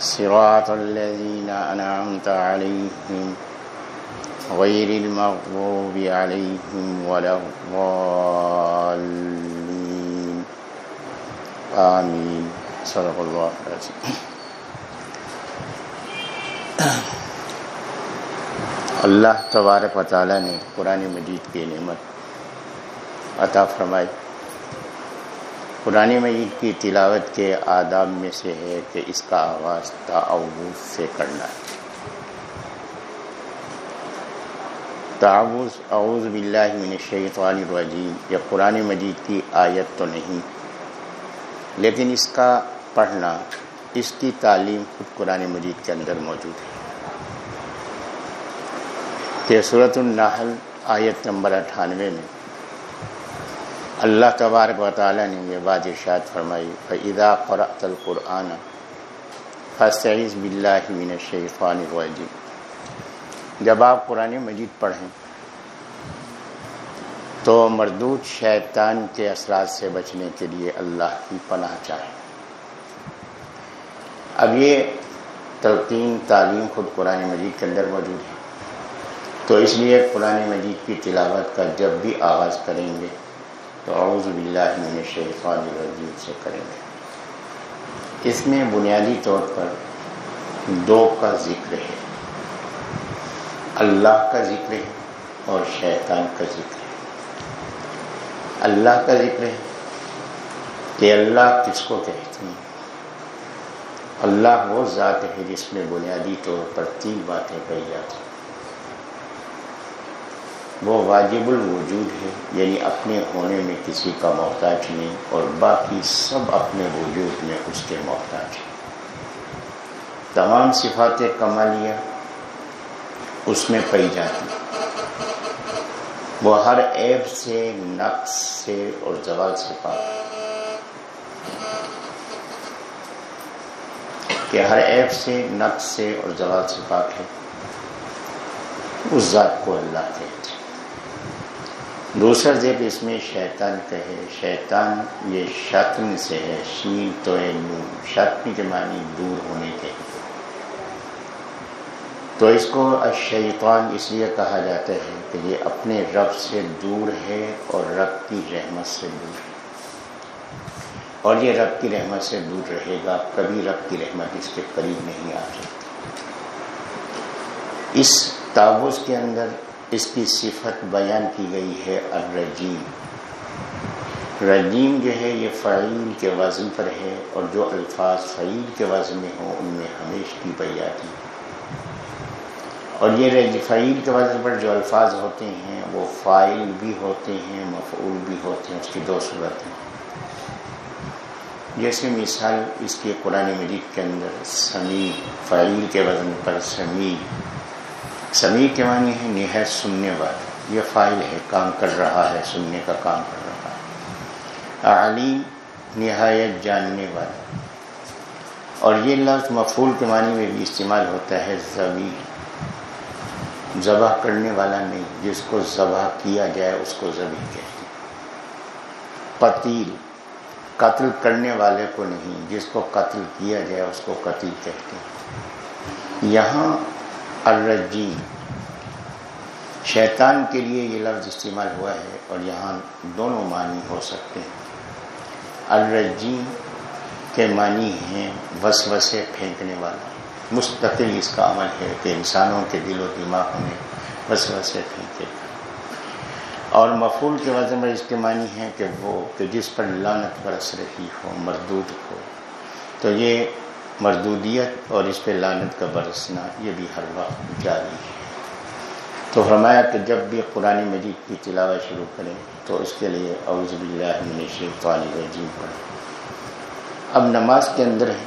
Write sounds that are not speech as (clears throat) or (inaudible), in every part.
صراط الذين أنعمت عليهم غير المغضوب عليهم ولا الضالين. آمين. صدق الله العظيم. اللہ تبارک و تعالیٰ نے قرآن مجید کی نعمت عطا فرمائی. قرآن مجید کی تلاوت کے آداب میں سے ہے کہ اس کا آغاز تعوض سے کرنا ہے۔ تعوض اعوذ باللہ من الشیطان الرجیم۔ یہ قرآن مجید کی آیت تو نہیں، لیکن اس کا پڑھنا، اس کی تعلیم خود قرآن مجید کے اندر موجود ہے۔ کہ صورت النحل آیت نمبر اٹھانوے میں اللہ تبارک و تعالیٰ نے یہ بات ارشاد فرمائی، فَإِذَا قَرَأْتَ الْقُرْآنَ فَاسْتَعِذْ بِاللَّهِ مِنَ الشَّيْطَانِ الرَّجِيمِ۔ جب آپ قرآن مجید پڑھیں، تو مردود شیطان کے اثرات سے بچنے کے لیے اللہ کی پناہ چاہیں۔ اب یہ تلقین، تعلیم خود قرآن مجید کے اندر موجود ہے۔ تو اس لیے قرآن مجید کی تلاوت کا جب بھی آغاز کریں گے تو اعوذ باللہ من الشیطان الرجیم سے کریں گے۔ اس میں بنیادی طور پر دو کا ذکر ہے۔ اللہ کا ذکر ہے اور شیطان کا ذکر ہے۔ اللہ کا ذکر ہے کہ اللہ کس کو کہتے ہیں؟ اللہ وہ ذات ہے جس میں بنیادی طور پر تین باتیں کہی جاتی ہیں۔ وہ واجب الوجود ہے یعنی اپنے ہونے میں کسی کا محتاج نہیں اور باقی سب اپنے وجود میں اس کے محتاج ہیں۔ تمام صفات کمالیہ اس میں پائی جاتی وہ ہر عیب سے، نقص سے اور زوال سے پاک کہ ہر عیب سے، نقص سے اور زوال سے پاک ہے، اس ذات کو اللہ کہتے دوسرا ذکر اس میں شیطان کہے شیطان یہ شتم سے ہے۔ شین تو نون شتم کے معنی دور ہونے کے۔ تو اس کو شیطان اس لیے کہا جاتا ہے کہ یہ اپنے رب سے دور ہے اور رب کی رحمت سے دور ہے۔ اور یہ رب کی رحمت سے دور رہے گا۔ کبھی رب کی رحمت اس کے قریب نہیں آ سکتی۔ اس تعوض کے اندر اس کی صفت بیان کی گئی ہے الرجیم۔ رجیم جو ہے یہ فعیل کے وزن پر ہے اور جو الفاظ فعیل کے وزن میں ہوں ان میں ہمیش کی پی جاتی اور یہ فعیل کے وزن پر جو الفاظ ہوتے ہیں وہ فائل بھی ہوتے ہیں، مفعول بھی ہوتے ہیں، اس کی دو صورتیں جیسے مثال اس کے قرآن مجید کے اندر سمیع، فعیل کے وزن پر سمیع۔ سمیع کے معنی ہے نہایت سننے والا یہ فائل ہے، کام کر رہا ہے، سننے کا کام کر رہا ہے۔ علیم نہایت جاننے والا اور یہ لفظ مفول کے معنی میں بھی استعمال ہوتا ہے زبی ذبح کرنے والا نہیں، جس کو ذبح کیا جائے، اس کو زبی کہتے قتیل، قتل کرنے والے کو نہیں، جس کو قتل کیا جائے، اس کو قتیل کہتے ہیں۔ یہاں الرجیم۔ شیطان کے لیے یہ لفظ استعمال ہوا ہے اور یہاں دونوں معنی ہو سکتے ہیں۔ الرجیم کے معنی ہیں وسوسے پھینکنے والا۔ مستقل اس کا عمل ہے کہ انسانوں کے دل و دماغ میں وسوسے پھینکے۔ اور مفول کے وزن میں اس کے معنی ہے کہ وہ کہ جس پر لانت برس رہی ہو، مردود ہو۔ تو یہ مردودیت اور اس پہ لانت کا برسنا، یہ بھی ہر وقت جاری ہے۔ تو فرمایا کہ جب بھی قرآن مجید کی تلاوت شروع کریں تو اس کے لیے اعوذ باللہ من الشیطان الرجیم۔ پڑھیں اب نماز کے اندر ہے۔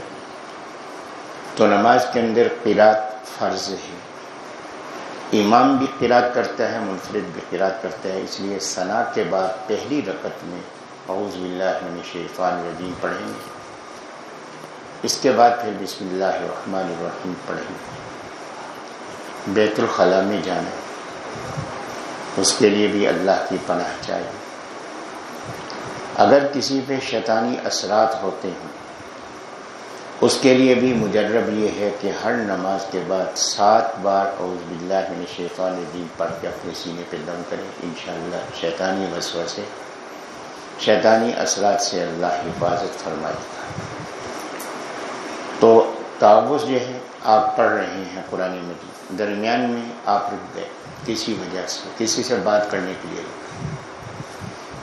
تو نماز کے اندر قرات فرض ہے۔ امام بھی قرات کرتا ہے، منفرد بھی قرات کرتا ہے۔ اس لیے ثنا کے بعد پہلی رکت میں اعوذ باللہ من الشیطان الرجیم پڑھیں گے۔ اس کے بعد پھر بسم اللہ الرحمن الرحیم پڑھیں۔ بیت الخلاء میں جانا۔ اس کے لیے بھی اللہ کی پناہ چاہیے۔ اگر کسی پہ شیطانی اثرات ہوتے ہیں، اس کے لیے بھی مجرب یہ ہے کہ ہر نماز کے بعد سات بار اعوذ باللہ من الشیطان الرجیم پڑھ کے اپنے سینے پہ دم کریں۔ انشاءاللہ شیطانی وسوسے سے شیطانی اثرات سے اللہ حفاظت فرمائے گا۔ تعوض جو ہے، آپ پڑھ رہے ہیں قرآن مجید۔ درمیان میں آپ رک گئے۔ کسی وجہ سے، کسی سے بات کرنے کے لیے۔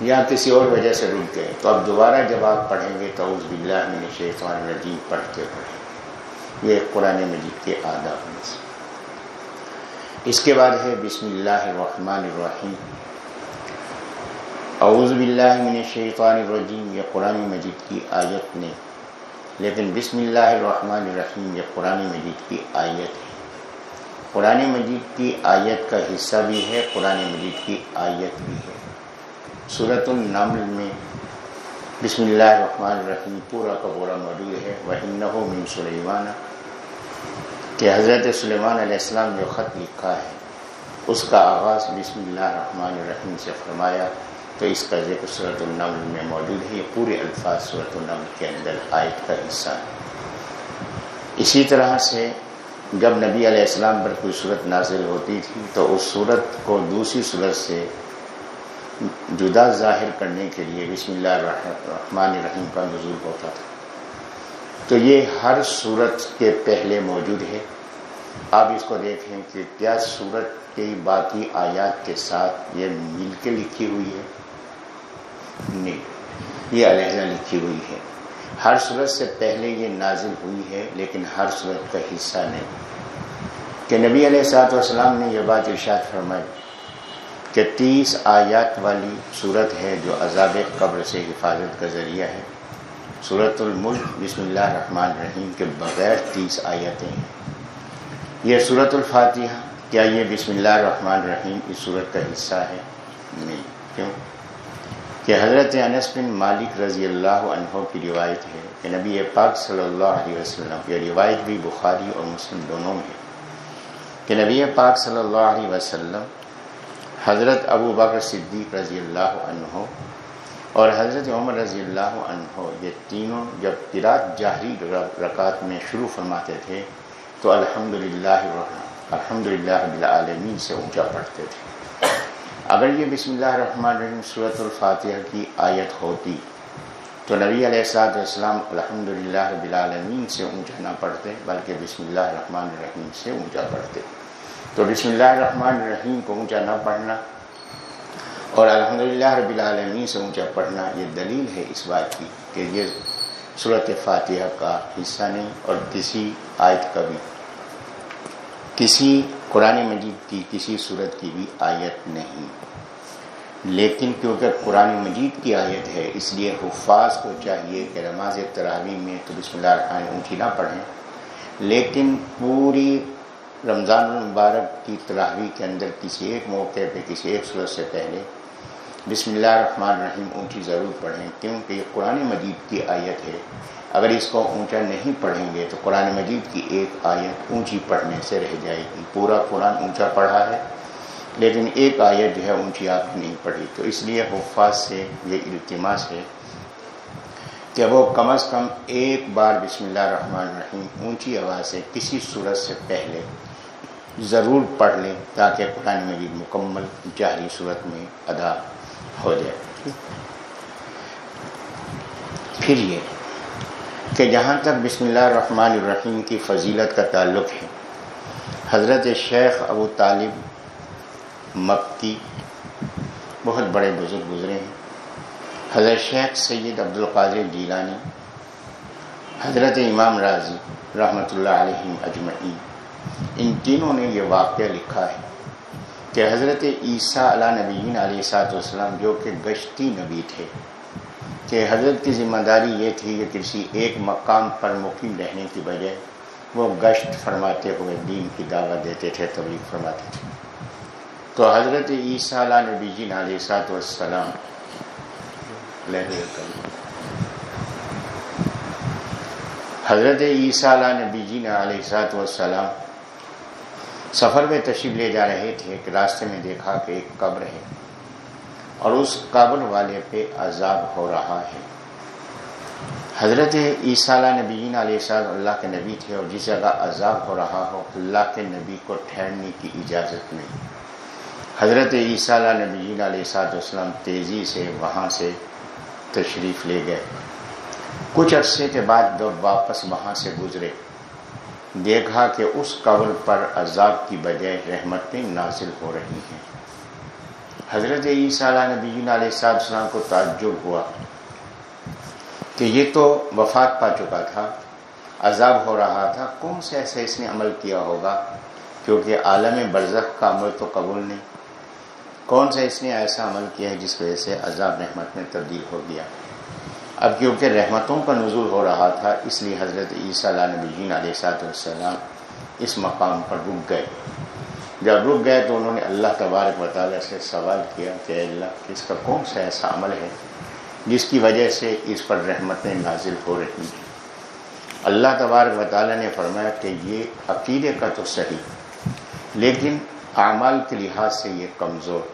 یا کسی اور وجہ سے رک گئے۔ تو اب دوبارہ جب آپ پڑھیں گے تو اس باللہ من الشیطان الرجیم پڑھ کے پڑھیں۔ یہ قرآن مجید کے آداب میں سے۔ اس کے بعد ہے، بسم اللہ الرحمن الرحیم۔ اعوذ باللہ من الشیطان الرجیم، یہ قرآن مجید کی آیت نے لیکن بسم اللہ الرحمن الرحیم، یہ قرآن مجید کی آیت ہے۔ قرآن مجید کی آیت کا حصہ بھی ہے، قرآن مجید کی آیت بھی ہے۔ صورت النمل میں بسم اللہ الرحمن الرحیم پورا کا پورا موجود ہے۔ وہ من سلیمان کہ حضرت سلیمان علیہ السلام جو خط لکھا ہے، اس کا آغاز بسم اللہ الرحمن الرحیم سے فرمایا۔ تو اس کا ذکر صورت النمل میں موجود ہے۔ یہ پورے الفاظ صورت النمل کے اندر آیت کا حصہ ہے۔ اسی طرح سے جب نبی علیہ السلام پر کوئی صورت نازل ہوتی تھی، تو اس صورت کو دوسری صورت سے جدا ظاہر کرنے کے لیے بسم اللہ الرحمن الرحیم کا نزول ہوتا تھا۔ تو یہ ہر صورت کے پہلے موجود ہے۔ آپ اس کو دیکھیں کہ کیا صورت کے باقی آیات کے ساتھ یہ مل کے لکھی ہوئی ہے۔ نہیں۔ یہ علیحدہ لکھی ہوئی ہے۔ ہر صورت سے پہلے یہ نازل ہوئی ہے، لیکن ہر صورت کا حصہ نہیں۔ کہ نبی علیہ سات والسلام نے یہ بات ارشاد فرمائی کہ تیس آیات والی صورت ہے جو عذاب قبر سے حفاظت کا ذریعہ ہے۔ صورت الملک، بسم اللہ الرحمن الرحیم، کے بغیر تیس آیتیں ہیں۔ یہ صورت الفاتحہ، کیا یہ بسم اللہ الرحمن الرحیم اس صورت کا حصہ ہے؟ نہیں۔ کیوں؟ کہ حضرت انس بن مالک رضی اللہ عنہ کی روایت ہے کہ نبی پاک صلی اللہ علیہ وسلم یہ روایت بھی بخاری اور مسلم دونوں میں ہے کہ نبی پاک صلی اللہ علیہ وسلم حضرت ابو بکر صدیق رضی اللہ عنہ اور حضرت عمر رضی اللہ عنہ یہ تینوں جب قرات جاہری رکعت میں شروع فرماتے تھے تو الحمد للہ الحمد للہ سے اونچا پڑھتے تھے۔ اگر یہ بسم اللہ الرحمن الرحیم صورت الفاتحہ کی آیت ہوتی تو نبی علیہ السلاط والسلام الحمد للہ رب العالمین سے اونچا نہ پڑھتے، بلکہ بسم اللہ الرحمن الرحیم سے اونچا پڑھتے۔ تو بسم اللہ الرحمن الرحیم کو اونچا نہ پڑھنا اور الحمد للہ رب العالمین سے اونچا پڑھنا یہ دلیل ہے اس بات کی کہ یہ صورت فاتحہ کا حصہ نہیں اور کسی آیت کا بھی۔ کسی قرآن مجید کی کسی صورت کی بھی آیت نہیں۔ لیکن کیونکہ قرآن مجید کی آیت ہے، اس لیے حفاظ کو چاہیے کہ نماز تراوی میں تو بسم اللہ الرحمن اونچی نہ پڑھیں۔ لیکن پوری رمضان المبارک کی تراہوی کے اندر کسی ایک موقع پہ، کسی ایک صورت سے پہلے بسم اللہ الرحمن الرحیم اونچی ضرور پڑھیں، کیونکہ یہ قرآن مجید کی آیت ہے۔ اگر اس کو اونچا نہیں پڑھیں گے تو قرآن مجید کی ایک آیت اونچی پڑھنے سے رہ جائے گی۔ پورا قرآن اونچا پڑھا ہے، لیکن ایک آیت جو ہے اونچی آپ نہیں پڑھی۔ تو اس لیے حفاظ سے یہ التماس ہے کہ وہ کم از کم ایک بار بسم اللہ الرحمن الرحیم اونچی آواز سے کسی صورت سے پہلے ضرور پڑھ لیں تاکہ قرآن مجید مکمل جاری صورت میں ادا ہو جائے۔ پھر یہ کہ جہاں تک بسم اللہ الرحمن الرحیم کی فضیلت کا تعلق ہے، حضرت شیخ ابو طالب مکی بہت بڑے بزرگ گزرے ہیں۔ حضرت شیخ سید عبد القادر جیلانی، حضرت امام راضی رحمۃ اللہ علیہ اجمعین، ان تینوں نے یہ واقعہ لکھا ہے کہ حضرت عیسیٰ علیہ نبیین علیہ سات وسلم جو کہ گشتی نبی تھے۔ کہ حضرت کی ذمہ داری یہ تھی کہ کسی ایک مقام پر مقیم رہنے کی بجائے وہ گشت فرماتے ہوئے دین کی دعوت دیتے تھے، تبلیغ فرماتے تھے۔ تو حضرت عیسیٰ علیہ نبی جی علیہ سات وسلام حضرت عیسیٰ علیہ نبی جی علیہ سات وسلام سفر میں تشریف لے جا رہے تھے کہ راستے میں دیکھا کہ ایک قبر ہے۔ اور اس قبر والے پہ عذاب ہو رہا ہے۔ حضرت عیسیٰ علیہ نبی علیہ السلام اللہ کے نبی تھے اور جس جگہ عذاب ہو رہا ہو، اللہ کے نبی کو ٹھہرنے کی اجازت نہیں۔ حضرت عیسیٰ علیہ نبی علیہ سات وسلم تیزی سے وہاں سے تشریف لے گئے۔ کچھ عرصے کے بعد جب واپس وہاں سے گزرے۔ دیکھا کہ اس قبر پر عذاب کی بجائے رحمتیں نازل ہو رہی ہیں۔ حضرت عیسیٰ علیہ نبی علیہ السلام کو تعجب ہوا کہ یہ تو وفات پا چکا تھا، عذاب ہو رہا تھا، کون سے ایسے اس نے عمل کیا ہوگا؟ کیونکہ عالم برزخ کا عمل تو قبول نہیں۔ کون سا اس نے ایسا عمل کیا ہے جس وجہ سے عذاب رحمت میں تبدیل ہو گیا؟ اب کیونکہ رحمتوں کا نزول ہو رہا تھا، اس لیے حضرت عیسیٰ علیہ نبی علیہ سات والسلام اس مقام پر رک گئے۔ جب رک گئے تو انہوں نے اللہ تبارک و تعالیٰ سے سوال کیا کہ اللہ، اس کا کون سا ایسا عمل ہے جس کی وجہ سے اس پر رحمتیں نازل ہو رہی ہیں؟ اللہ تبارک و تعالیٰ نے فرمایا کہ یہ عقیدے کا تو صحیح، لیکن اعمال کے لحاظ سے یہ کمزور۔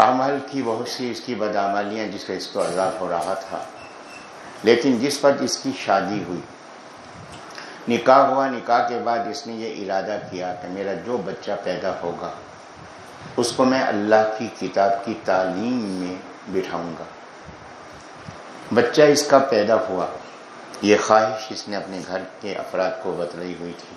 اعمال کی بہت سی اس کی بدعمالیاں جس کا اس کو عذاب ہو رہا تھا، لیکن جس پر اس کی شادی ہوئی نکاح ہوا، نکاح کے بعد اس نے یہ ارادہ کیا کہ میرا جو بچہ پیدا ہوگا، اس کو میں اللہ کی کتاب کی تعلیم میں بٹھاؤں گا۔ بچہ اس کا پیدا ہوا، یہ خواہش اس نے اپنے گھر کے افراد کو بتلائی ہوئی تھی۔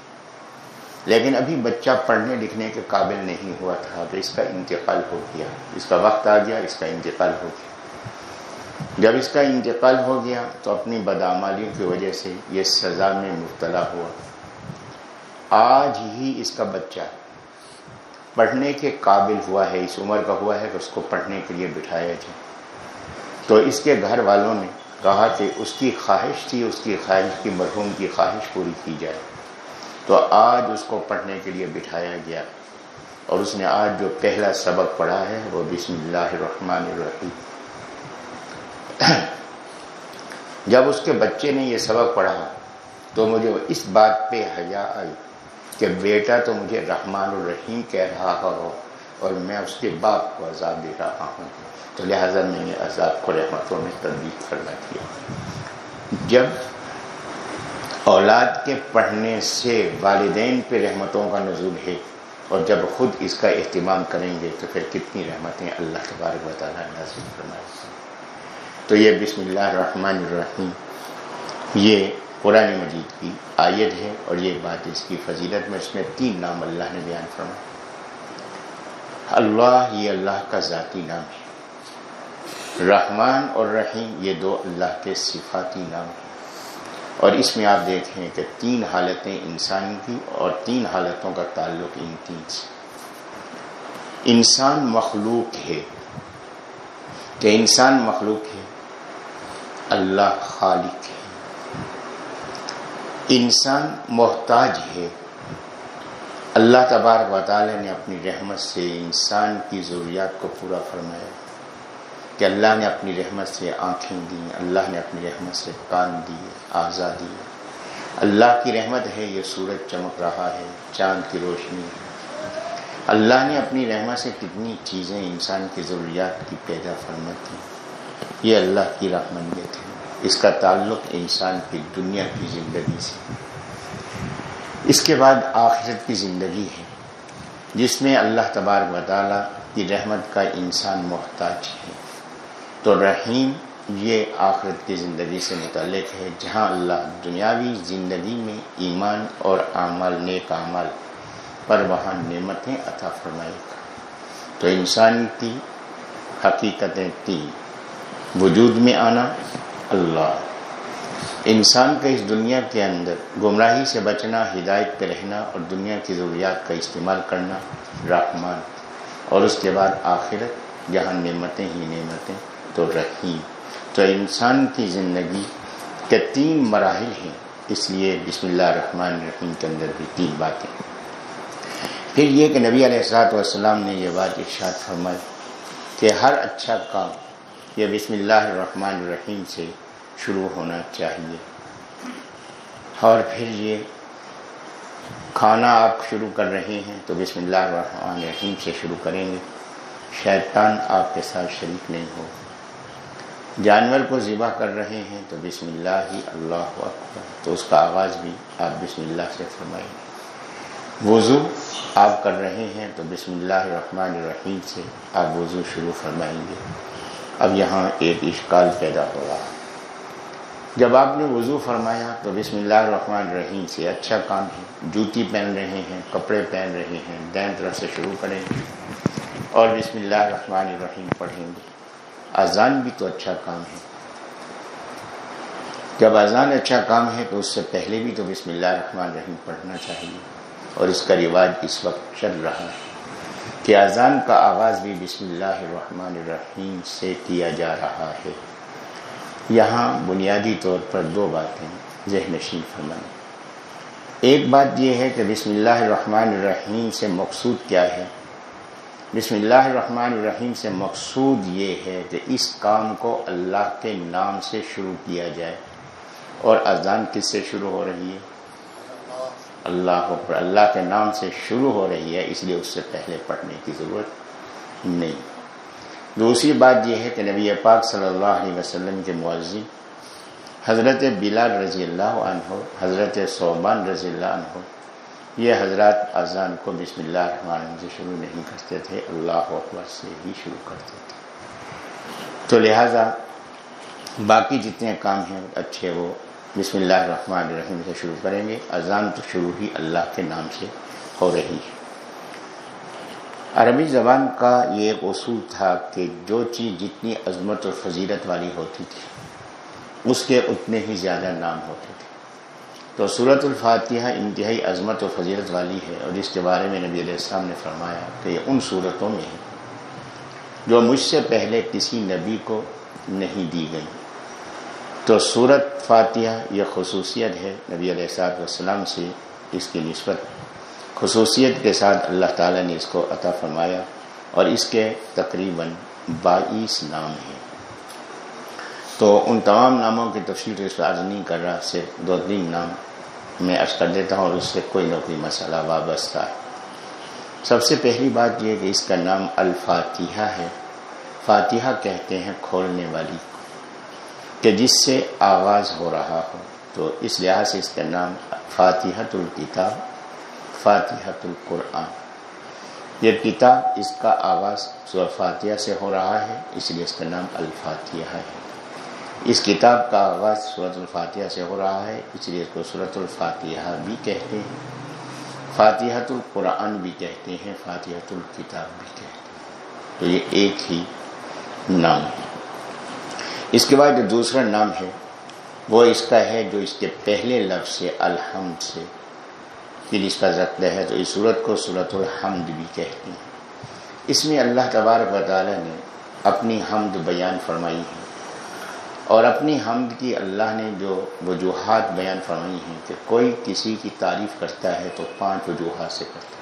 لیکن ابھی بچہ پڑھنے لکھنے کے قابل نہیں ہوا تھا، تو اس کا انتقال ہو گیا۔ اس کا وقت آ گیا، اس کا انتقال ہو گیا۔ جب اس کا انتقال ہو گیا تو اپنی بدعمالیوں کی وجہ سے یہ سزا میں مبتلا ہوا۔ آج ہی اس کا بچہ پڑھنے کے قابل ہوا ہے، اس عمر کا ہوا ہے کہ اس کو پڑھنے کے لیے بٹھایا جائے۔ تو اس کے گھر والوں نے کہا کہ اس کی خواہش تھی، اس کی خواہش کی مرحوم کی خواہش پوری کی جائے۔ تو آج اس کو پڑھنے کے لیے بٹھایا گیا۔ اور اس نے آج جو پہلا سبق پڑھا ہے وہ بسم اللہ الرحمن الرحیم۔ (coughs) جب اس کے بچے نے یہ سبق پڑھا تو مجھے اس بات پہ حیا آئی کہ بیٹا تو مجھے رحمان الرحیم کہہ رہا ہو اور میں اس کے باپ کو عذاب دے رہا ہوں۔ تو لہٰذا میں نے عذاب کو رحمتوں میں تبدیل کرنا کیا۔ جب اولاد کے پڑھنے سے والدین پہ رحمتوں کا نزول ہے اور جب خود اس کا اہتمام کریں گے تو پھر کتنی رحمتیں اللہ تبارک و تعالیٰ نازل فرمائے تو یہ بسم اللہ الرحمن الرحیم، یہ قرآن مجید کی آیت ہے اور یہ بات اس کی فضیلت میں اس میں تین نام اللہ نے بیان فرمایا اللہ یہ اللہ کا ذاتی نام ہے۔ رحمان اور رحیم یہ دو اللہ کے صفاتی نام ہیں۔ اور اس میں آپ دیکھیں کہ تین حالتیں انسان کی اور تین حالتوں کا تعلق ان تین سے۔ انسان مخلوق ہے۔ کہ انسان مخلوق ہے اللہ خالق ہے۔ انسان محتاج ہے۔ اللہ تبارک و تعالی نے اپنی رحمت سے انسان کی ضروریات کو پورا فرمایا۔ کہ اللہ نے اپنی رحمت سے آنکھیں دی اللہ نے اپنی رحمت سے کان دیے آزادی اللہ کی رحمت ہے، یہ سورج چمک رہا ہے، چاند کی روشنی ہے۔ اللہ نے اپنی رحمت سے کتنی چیزیں انسان کی ضروریات کی پیدا فرمت ہیں یہ اللہ کی رحمت ہے۔ اس کا تعلق انسان کی دنیا کی زندگی سے۔ اس کے بعد آخرت کی زندگی ہے، جس میں اللہ تبارک و تعالیٰ کی رحمت کا انسان محتاج ہے۔ تو رحیم یہ آخرت کی زندگی سے متعلق ہے، جہاں اللہ دنیاوی زندگی میں ایمان اور اعمال، نیک اعمال پر وہاں نعمتیں عطا فرمائے گا۔ تو انسان کی حقیقتیں تین۔ وجود میں آنا اللہ۔ انسان کا اس دنیا کے اندر گمراہی سے بچنا، ہدایت پہ رہنا اور دنیا کی ضروریات کا استعمال کرنا رحمان۔ اور اس کے بعد آخرت، جہاں نعمتیں ہی نعمتیں تو رحیم۔ تو انسان کی زندگی کے تین مراحل ہیں۔ اس لیے بسم اللہ الرحمن الرحیم کے اندر بھی تین باتیں۔ پھر یہ کہ نبی علیہ السلاط والسلام نے یہ بات ارشاد فرمائی کہ ہر اچھا کام یہ بسم اللہ الرحمن الرحیم سے شروع ہونا چاہیے۔ اور پھر یہ کھانا آپ شروع کر رہے ہیں تو بسم اللہ الرحمن الرحیم سے شروع کریں گے۔ شیطان آپ کے ساتھ شریک نہیں ہو۔ جانور کو ذبح کر رہے ہیں تو بسم اللہ ہی اللہ اکبر۔ تو اس کا آغاز بھی آپ بسم اللہ سے فرمائیں۔ وضو آپ کر رہے ہیں تو بسم اللہ الرحمن الرحیم سے آپ وضو شروع فرمائیں گے۔ اب یہاں ایک اشکال پیدا ہو رہا جب آپ نے وضو فرمایا تو بسم اللہ الرحمن الرحیم سے اچھا کام ہے۔ جوتی پہن رہے ہیں، کپڑے پہن رہے ہیں دین طرف سے شروع کریں۔ گے اور بسم اللہ الرحمن الرحیم پڑھیں گے۔ اذان بھی تو اچھا کام ہے۔ جب اذان اچھا کام ہے تو اس سے پہلے بھی تو بسم اللہ الرحمن الرحیم پڑھنا چاہیے۔ اور اس کا رواج اس وقت چل رہا ہے۔ کہ اذان کا آغاز بھی بسم اللہ الرحمن الرحیم سے کیا جا رہا ہے۔ یہاں بنیادی طور پر دو باتیں ذہن نشین فرمائیں۔ ایک بات یہ ہے کہ بسم اللہ الرحمن الرحیم سے مقصود کیا ہے؟ بسم اللہ الرحمن الرحیم سے مقصود یہ ہے کہ اس کام کو اللہ کے نام سے شروع کیا جائے۔ اور اذان کس سے شروع ہو رہی ہے؟ اللہ پر اللہ کے نام سے شروع ہو رہی ہے، اس لیے اس سے پہلے پڑھنے کی ضرورت نہیں۔ دوسری بات یہ ہے کہ نبی پاک صلی اللہ علیہ وسلم کے معذم حضرت بلال رضی اللہ عنہ، حضرت صوبان رضی اللہ عنہ، یہ حضرات اذان کو بسم اللہ الرحمن الرحیم سے شروع نہیں کرتے تھے، اللہ اکبر سے ہی شروع کرتے تھے۔ تو لہذا باقی جتنے کام ہیں، اچھے وہ بسم اللہ الرحمن الرحیم سے شروع کریں گے۔ اذان تو شروع ہی اللہ کے نام سے ہو رہی ہے۔ عربی زبان کا یہ ایک اصول تھا کہ جو چیز جتنی عظمت اور فضیلت والی ہوتی تھی، اس کے اتنے ہی زیادہ نام ہوتے تھے۔ تو صورت الفاتحہ انتہائی عظمت و فضیلت والی ہے اور اس کے بارے میں نبی علیہ السلام نے فرمایا کہ یہ ان صورتوں میں ہے جو مجھ سے پہلے کسی نبی کو نہیں دی گئی۔ تو صورت فاتحہ یہ خصوصیت ہے نبی علیہ السلاط والسلام سے اس کی نسبت خصوصیت کے ساتھ اللہ تعالیٰ نے اس کو عطا فرمایا اور اس کے تقریباً بائیس نام ہیں۔ تو ان تمام ناموں کی تفصیل اس عرض نہیں کر رہا، صرف دو تین نام میں عرض کر دیتا ہوں اور اس سے کوئی نہ کوئی مسئلہ وابستہ ہے۔ سب سے پہلی بات یہ کہ اس کا نام الفاتحہ ہے۔ فاتحہ کہتے ہیں کھولنے والی۔ کہ جس سے آغاز ہو رہا ہو۔ تو اس لحاظ سے اس کا نام فاتحت الکتاب فاتحت القرآن یہ کتاب اس کا آغاز سور فاتحہ سے ہو رہا ہے، اس لیے اس کا نام الفاتحہ ہے۔ اس کتاب کا آغاز صورت الفاتحہ سے ہو رہا ہے، اس لیے اس کو صورت الفاتحہ بھی کہتے ہیں۔ فاتحت القرآن بھی کہتے ہیں فاتحت الکتاب بھی کہتے ہیں۔ تو یہ ایک ہی نام ہے۔ اس کے بعد جو دوسرا نام ہے، وہ اس کا ہے جو اس کے پہلے لفظ سے الحمد سے پھر اس کا رکھتا ہے، تو اس صورت کو صورت الحمد بھی کہتے ہیں۔ اس میں اللہ تبارک و تعالیٰ نے اپنی حمد بیان فرمائی ہے۔ اور اپنی حمد کی اللہ نے جو وجوہات بیان فرمائی ہیں کہ کوئی کسی کی تعریف کرتا ہے تو پانچ وجوہات سے کرتا ہے۔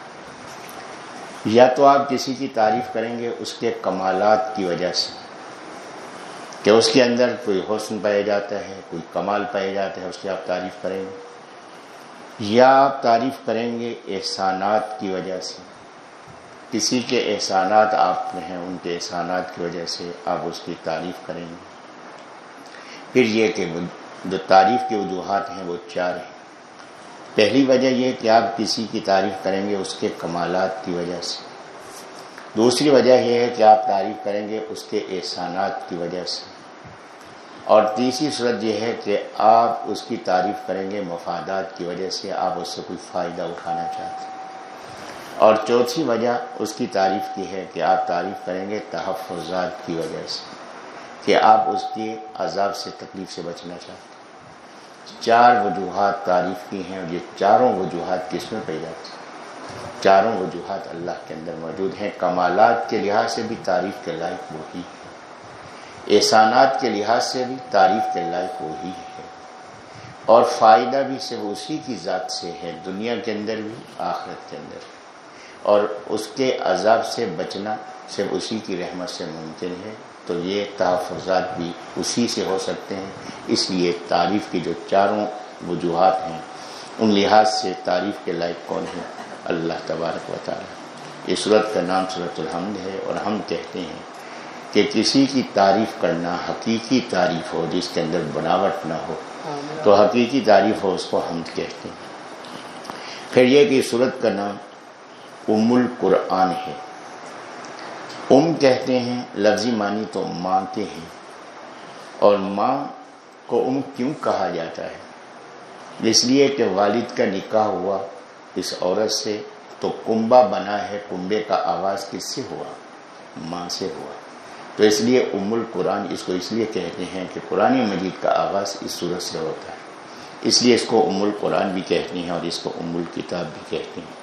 یا تو آپ کسی کی تعریف کریں گے اس کے کمالات کی وجہ سے کہ اس کے اندر کوئی حسن پایا جاتا ہے، کوئی کمال پایا جاتا ہے، اس کی آپ تعریف کریں گے۔ یا آپ تعریف کریں گے احسانات کی وجہ سے۔ کسی کے احسانات آپ میں ہیں، ان کے احسانات کی وجہ سے آپ اس کی تعریف کریں گے۔ پھر یہ کہ جو تعریف کے وجوہات ہیں، وہ چار ہیں۔ پہلی وجہ یہ کہ آپ کسی کی تعریف کریں گے اس کے کمالات کی وجہ سے۔ دوسری وجہ یہ ہے کہ آپ تعریف کریں گے اس کے احسانات کی وجہ سے۔ اور تیسری صورت یہ ہے کہ آپ اس کی تعریف کریں گے مفادات کی وجہ سے آپ اس سے کوئی فائدہ اٹھانا چاہتے ہیں۔ اور چوتھی وجہ اس کی تعریف کی ہے کہ آپ تعریف کریں گے تحفظات کی وجہ سے، کہ آپ اس کی عذاب سے، تکلیف سے بچنا چاہتے ہیں۔ چار وجوہات تعریف کی ہیں اور یہ چاروں وجوہات کس میں پی جاتی ہیں؟ چاروں وجوہات اللہ کے اندر موجود ہیں۔ کمالات کے لحاظ سے بھی تعریف کے لائق وہی ہے۔ احسانات کے لحاظ سے بھی تعریف کے لائق وہی ہے۔ اور فائدہ بھی صرف اسی کی ذات سے ہے، دنیا کے اندر بھی، آخرت کے اندر اور اس کے عذاب سے بچنا صرف اسی کی رحمت سے ممکن ہے۔ تو یہ تحفظات بھی اسی سے ہو سکتے ہیں۔ اس لیے تعریف کی جو چاروں وجوہات ہیں، ان لحاظ سے تعریف کے لائق کون ہے اللہ تبارک و تعالی۔ اس صورت کا نام صورت الحمد ہے اور ہم کہتے ہیں کہ کسی کی تعریف کرنا حقیقی تعریف ہو جس کے اندر بناوٹ نہ ہو تو حقیقی تعریف ہو اس کو حمد کہتے ہیں۔ پھر یہ کہ صورت کا نام ام القرآن ہے۔ ام کہتے ہیں لفظی معنی تو ماں کے ہیں۔ اور ماں کو ام کیوں کہا جاتا ہے؟ اس لیے کہ والد کا نکاح ہوا اس عورت سے تو کنبا بنا ہے، کنبے کا آواز کس سے ہوا؟ ماں سے ہوا۔ تو اس لیے ام القرآن اس کو اس لیے کہتے ہیں کہ قرآن مجید کا آغاز اس صورت سے ہوتا ہے۔ اس لیے اس کو ام القرآن بھی کہتے ہیں اور اس کو ام الکتاب بھی کہتے ہیں۔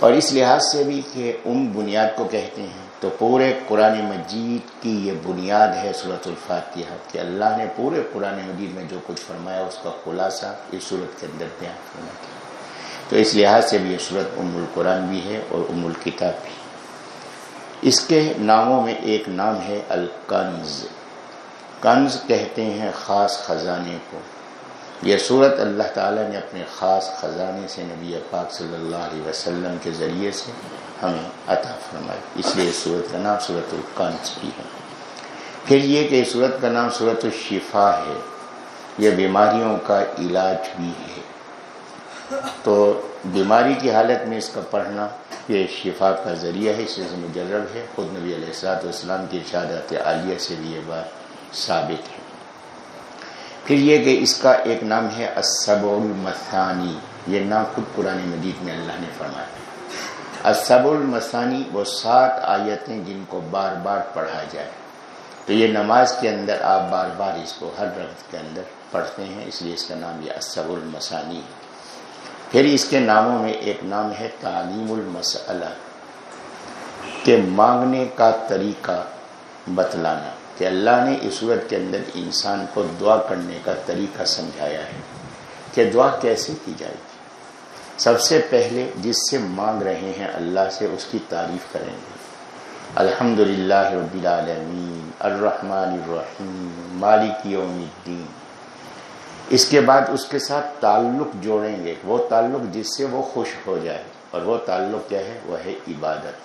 اور اس لحاظ سے بھی کہ ام بنیاد کو کہتے ہیں، تو پورے قرآن مجید کی یہ بنیاد ہے صورت الفاتحہ کہ اللہ نے پورے قرآن مجید میں جو کچھ فرمایا اس کا خلاصہ اس صورت کے اندر بیان کرنا کیا تو اس لحاظ سے بھی یہ صورت ام القرآن بھی ہے اور ام الکتاب بھی۔ اس کے ناموں میں ایک نام ہے الکنز۔ کنز کہتے ہیں خاص خزانے کو۔ یہ صورت اللہ تعالیٰ نے اپنے خاص خزانے سے نبی پاک صلی اللہ علیہ وسلم کے ذریعے سے ہمیں عطا فرمائی۔ اس لیے صورت کا نام صورت الکنز بھی ہے۔ پھر یہ کہ صورت کا نام صورت الشفا ہے۔ یہ بیماریوں کا علاج بھی ہے۔ تو بیماری کی حالت میں اس کا پڑھنا یہ شفا کا ذریعہ ہے، اس سے مجرب ہے۔ خود نبی علیہ السلاط والسلام کی شہادت عالیہ سے بھی یہ بات ثابت ہے۔ پھر یہ کہ اس کا ایک نام ہے اسب المثانی، یہ نام خود قرآن مجید میں اللہ نے فرمایا۔ اسب المثانی وہ سات آیتیں جن کو بار بار پڑھا جائے۔ تو یہ نماز کے اندر آپ بار بار اس کو ہر رقط کے اندر پڑھتے ہیں، اس لیے اس کا نام یہ اسب المثانی ہے۔ پھر اس کے ناموں میں ایک نام ہے تعلیم المسئلہ، کہ مانگنے کا طریقہ بتلانا، کہ اللہ نے اس صورت کے اندر انسان کو دعا کرنے کا طریقہ سمجھایا ہے، کہ دعا کیسے کی جائے گی؟ سب سے پہلے جس سے مانگ رہے ہیں اللہ سے اس کی تعریف کریں گے۔ الحمد للہ رب العالمین، الرحمن الرحیم، مالک یوم الدین۔ اس کے بعد اس کے ساتھ تعلق جوڑیں گے۔ وہ تعلق جس سے وہ خوش ہو جائے۔ اور وہ تعلق کیا ہے؟ وہ ہے عبادت۔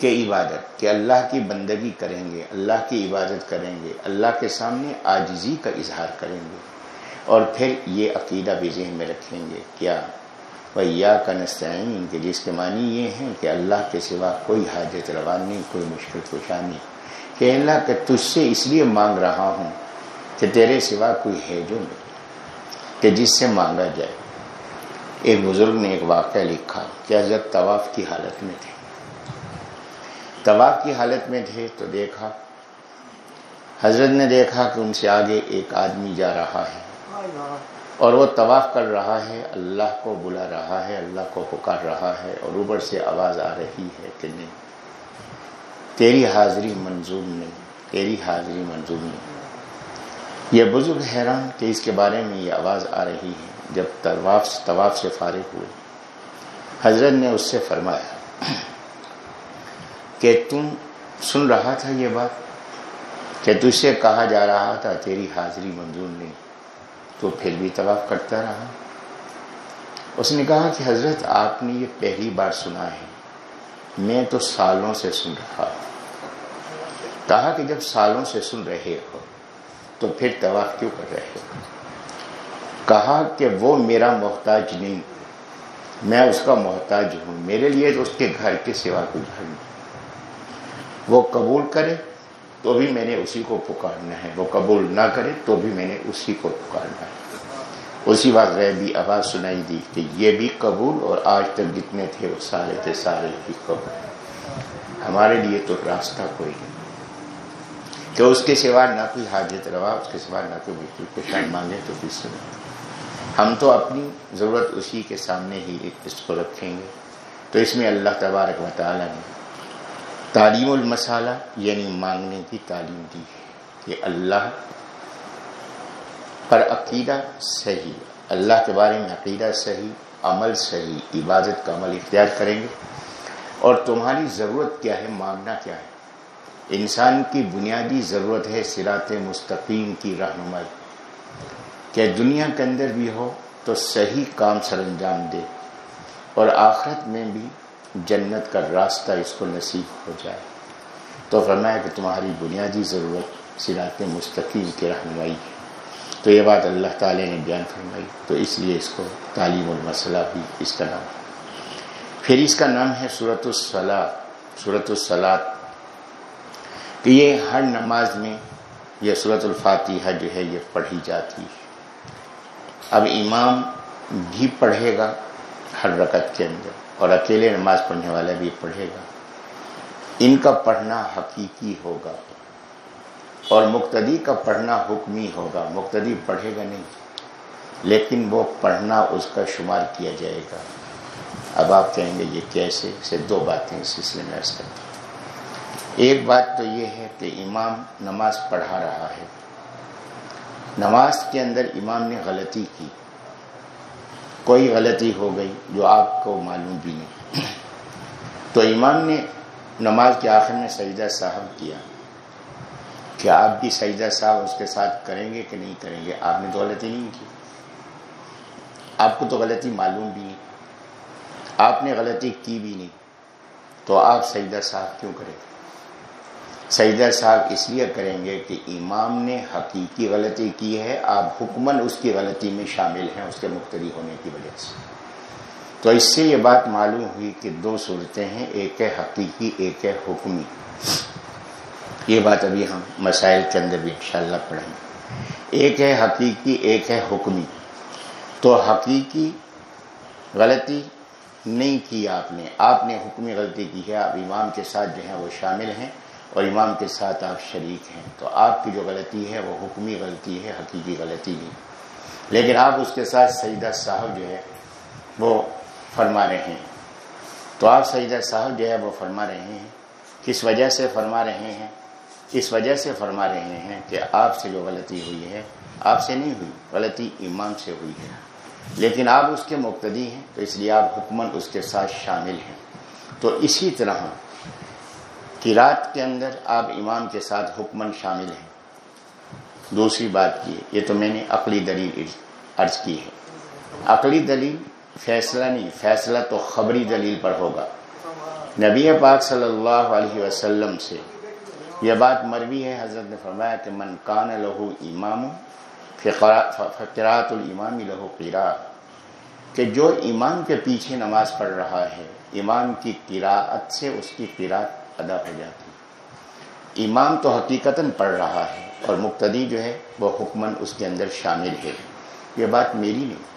کہ عبادت؟ کہ اللہ کی بندگی کریں گے، اللہ کی عبادت کریں گے، اللہ کے سامنے آجزی کا اظہار کریں گے۔ اور پھر یہ عقیدہ بھی ذہن میں رکھیں گے۔ کیا؟ یا کا نستعین، کہ جس کے معنی یہ ہیں کہ اللہ کے سوا کوئی حاجت روا نہیں، کوئی مشکل خوشا نہیں کہ اللہ، کہ تجھ سے اس لیے مانگ رہا ہوں کہ تیرے سوا کوئی ہے جو نہیں، کہ جس سے مانگا جائے۔ ایک بزرگ نے ایک واقعہ لکھا کہ حضرت طواف کی حالت میں تھے۔ طواف کی حالت میں تھے تو دیکھا۔ حضرت نے دیکھا کہ ان سے آگے ایک آدمی جا رہا ہے۔ اور وہ طواف کر رہا ہے، اللہ کو بلا رہا ہے، اللہ کو پکار رہا ہے اور اوپر سے آواز آ رہی ہے کہ نہیں، تیری حاضری منظور نہیں، تیری حاضری منظور نہیں۔ یہ بزرگ حیران کہ اس کے بارے میں یہ آواز آ رہی ہے جب طواف طواف سے فارغ ہوئے۔ حضرت نے اس سے فرمایا کہ تم سن رہا تھا یہ بات؟ کہ تجھ سے کہا جا رہا تھا تیری حاضری منظور نہیں، تو پھر بھی طواف کرتا رہا۔ اس نے کہا کہ حضرت، آپ نے یہ پہلی بار سنا ہے۔ میں تو سالوں سے سن رہا کہا کہ جب سالوں سے سن رہے ہو تو پھر طواف کیوں کر رہے ہو؟ کہا کہ وہ میرا محتاج نہیں، میں اس کا محتاج ہوں، میرے لیے تو اس کے گھر کے سوا کوئی گھر نہیں۔ وہ قبول کرے تو بھی میں نے اسی کو پکارنا ہے، وہ قبول نہ کرے تو بھی میں نے اسی کو پکارنا ہے۔ اسی بات غیبی آواز سنائی دی کہ یہ بھی قبول اور آج تک جتنے تھے وہ سارے تھے سارے بھی قبول۔ ہمارے لیے تو راستہ کوئی نہیں۔ کہ اس کے سوا نہ کوئی حاجت روا اس کے سوا نہ کوئی بالکل پریشان مانگے تو کس سے ہم تو اپنی ضرورت اسی کے سامنے ہی اس کو رکھیں گے تو اس میں اللہ تبارک و تعالیٰ نے تعلیم المسالہ یعنی مانگنے کی تعلیم دی ہے کہ اللہ پر عقیدہ صحیح اللہ کے بارے میں عقیدہ صحیح عمل صحیح عبادت کا عمل اختیار کریں گے اور تمہاری ضرورت کیا ہے مانگنا کیا ہے انسان کی بنیادی ضرورت ہے سرات مستقیم کی رہنمائی۔ کہ دنیا کے اندر بھی ہو تو صحیح کام سر انجام دے اور آخرت میں بھی جنت کا راستہ اس کو نصیب ہو جائے۔ تو فرمایا کہ تمہاری بنیادی ضرورت سرات مستقیم کی رہنمائی ہے۔ تو یہ بات اللہ تعالی نے بیان فرمائی، تو اس لیے اس کو تعلیم المسلہ بھی اس کا نام ہے۔ پھر اس کا نام ہے صورت الصلاح صورت الصلاط کہ یہ ہر نماز میں یہ صورت الفاتحہ جو ہے یہ پڑھی جاتی ہے۔ اب امام بھی پڑھے گا ہر رکعت کے اندر اور اکیلے نماز پڑھنے والا بھی پڑھے گا۔ ان کا پڑھنا حقیقی ہوگا اور مقتدی کا پڑھنا حکمی ہوگا۔ مقتدی پڑھے گا نہیں، لیکن وہ پڑھنا اس کا شمار کیا جائے گا۔ اب آپ کہیں گے یہ کیسے؟ سے دو باتیں اس سلسلے میں عرض کرتے ہیں ایک بات تو یہ ہے کہ امام نماز پڑھا رہا ہے۔ نماز کے اندر امام نے غلطی کی۔ کوئی غلطی ہو گئی جو آپ کو معلوم بھی نہیں۔ تو امام نے نماز کے آخر میں سجدہ صاحب کیا۔ کیا آپ بھی سجدہ صاحب اس کے ساتھ کریں گے کہ نہیں کریں گے؟ آپ نے تو غلطی نہیں کی۔ آپ کو تو غلطی معلوم بھی نہیں۔ آپ نے غلطی کی بھی نہیں۔ تو آپ سجدہ صاحب کیوں کریں؟ گے سجدہ صاحب اس لیے کریں گے کہ امام نے حقیقی غلطی کی ہے، آپ حکمن اس کی غلطی میں شامل ہیں، اس کے مختلف ہونے کی وجہ سے۔ تو اس سے یہ بات معلوم ہوئی کہ دو صورتیں ہیں، ایک ہے حقیقی، ایک ہے حکمی۔ یہ بات ابھی ہم مسائل کے اندر بھی انشاءاللہ پڑھیں گے۔ ایک ہے حقیقی، ایک ہے حکمی۔ تو حقیقی غلطی نہیں کی آپ نے۔ آپ نے حکمی غلطی کی ہے، آپ امام کے ساتھ جو ہیں وہ شامل ہیں۔ اور امام کے ساتھ آپ شریک ہیں، تو آپ کی جو غلطی ہے وہ حکمی غلطی ہے، حقیقی غلطی نہیں۔ لیکن آپ اس کے ساتھ سیدہ صاحب جو ہے، وہ فرما رہے ہیں۔ تو آپ سیدہ صاحب جو ہے، وہ فرما رہے ہیں۔ کس وجہ سے فرما رہے ہیں؟ اس وجہ سے فرما رہے ہیں کہ آپ سے جو غلطی ہوئی ہے، آپ سے نہیں ہوئی، غلطی امام سے ہوئی ہے۔ لیکن آپ اس کے مقتدی ہیں، تو اس لیے آپ حکمن اس کے ساتھ شامل ہیں۔ تو اسی طرح رات کے اندر آپ امام کے ساتھ حکمن شامل ہیں۔ دوسری بات کی یہ تو میں نے عقلی دلیل عرض کی ہے۔ عقلی دلیل فیصلہ نہیں، فیصلہ تو خبری دلیل پر ہوگا۔ نبی پاک صلی اللہ علیہ وسلم سے یہ بات مروی ہے، حضرت نے فرمایا کہ من کان لہو امام فقرات الامام لہو قرا کہ جو امام کے پیچھے نماز پڑھ رہا ہے امام کی قراءت سے اس کی قراءت ادا ہو جاتی امام تو حقیقت پڑھ رہا ہے اور مقتدی جو ہے وہ حکمن اس کے اندر شامل ہے۔ یہ بات میری نہیں۔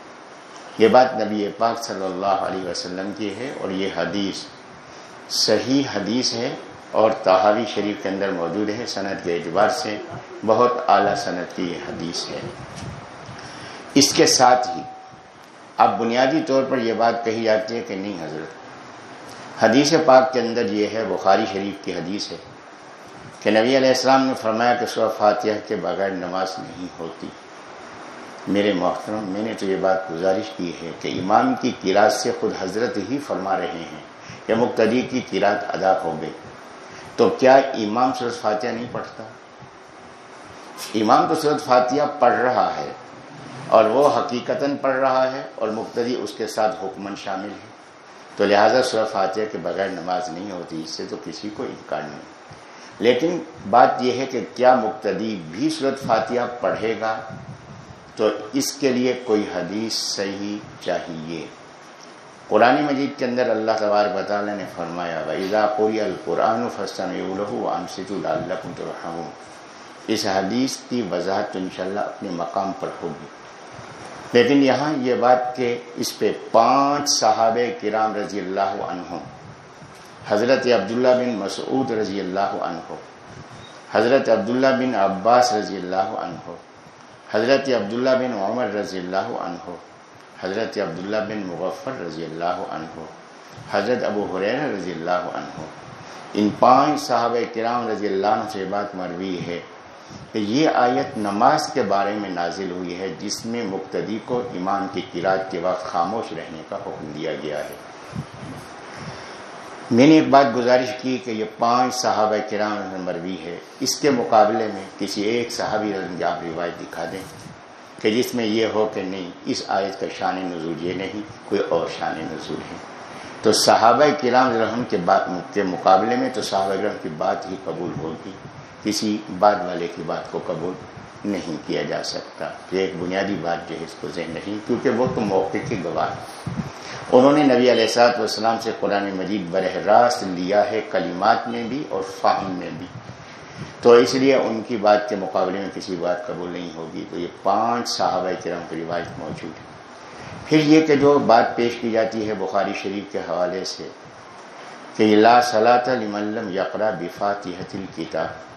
یہ بات نبی پاک صلی اللہ علیہ وسلم کی ہے اور یہ حدیث صحیح حدیث ہے اور تحاوی شریف کے اندر موجود ہے۔ صنعت کے اعتبار سے بہت اعلیٰ صنعت کی یہ حدیث ہے۔ اس کے ساتھ ہی اب بنیادی طور پر یہ بات کہی جاتی ہے کہ نہیں حضرت حدیث پاک کے اندر یہ ہے، بخاری شریف کی حدیث ہے کہ نبی علیہ السلام نے فرمایا کہ سورہ فاتحہ کے بغیر نماز نہیں ہوتی۔ میرے محترم، میں نے تو یہ بات گزارش کی ہے کہ امام کی قرآد سے خود حضرت ہی فرما رہے ہیں کہ مقتدی کی قرآد ادا ہو گئی۔ تو کیا امام سورت فاتحہ نہیں پڑھتا؟ امام تو سورت فاتحہ پڑھ رہا ہے اور وہ حقیقتاً پڑھ رہا ہے اور مقتدی اس کے ساتھ حکمن شامل ہے۔ تو لہٰذا سورہ فاتحہ کے بغیر نماز نہیں ہوتی، اس سے تو کسی کو انکار نہیں۔ لیکن بات یہ ہے کہ کیا مقتدی بھی صورت فاتحہ پڑھے گا؟ تو اس کے لیے کوئی حدیث صحیح چاہیے۔ قرآن مجید کے اندر اللہ تبار تعالیٰ نے فرمایا ویزا قوری القرآن فسطن تو اس حدیث کی وضاحت انشاءاللہ اپنے مقام پر ہوگی۔ لیکن یہاں یہ بات کہ اس پہ پانچ صحابہ کرام رضی اللہ عنہ، حضرت عبداللہ بن مسعود رضی اللہ عنہ، حضرت عبداللہ بن عباس رضی اللہ عنہ، حضرت عبداللہ بن عمر رضی اللہ عنہ، حضرت عبداللہ بن مغفر رضی اللہ عنہ، حضرت ابو حریر رضی اللہ عنہ۔ ان پانچ صحابہ کرام رضی اللہ عنہ سے بات مروی ہے کہ یہ آیت نماز کے بارے میں نازل ہوئی ہے جس میں مقتدی کو ایمان کی قرآد کے وقت خاموش رہنے کا حکم دیا گیا ہے۔ میں نے ایک بات گزارش کی کہ یہ پانچ صحابہ کرام مروی ہے۔ اس کے مقابلے میں کسی ایک صحابی رضم آپ روایت دکھا دیں کہ جس میں یہ ہو کہ نہیں، اس آیت کا شان نزول یہ نہیں، کوئی اور شان نزول ہے۔ تو صحابہ کرام رحم کے بات کے مقابلے میں تو صحابہ کرام کی بات ہی قبول ہوگی۔ کسی بعد والے کی بات کو قبول نہیں کیا جا سکتا۔ یہ ایک بنیادی بات جو ہے، اس کو ذہن نہیں کیونکہ وہ تو موقع کے گواہ انہوں نے نبی علیہ سات والسلام سے قرآن مجید براہ راست لیا ہے کلمات میں بھی اور فاہم میں بھی۔ تو اس لیے ان کی بات کے مقابلے میں کسی بات قبول نہیں ہوگی۔ تو یہ پانچ صحابہ کرم کی روایت موجود ہے۔ پھر یہ کہ جو بات پیش کی جاتی ہے بخاری شریف کے حوالے سے کہ لا صلاح لملم یقرا بفاتحت الکتاب۔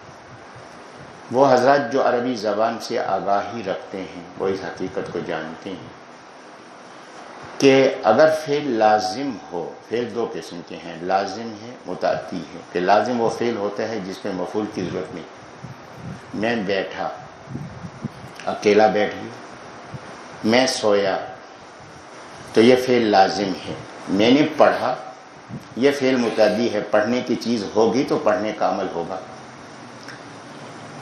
وہ حضرات جو عربی زبان سے آگاہی رکھتے ہیں، وہ اس حقیقت کو جانتے ہیں کہ اگر فعل لازم ہو، فعل دو قسم کے ہیں، لازم ہے، متعدی ہے۔ کہ لازم وہ فعل ہوتا ہے جس میں مفول کی ضرورت نہیں۔ میں بیٹھا، اکیلا بیٹھ گیا، میں سویا، تو یہ فعل لازم ہے۔ میں نے پڑھا، یہ فعل متعدی ہے، پڑھنے کی چیز ہوگی تو پڑھنے کا عمل ہوگا۔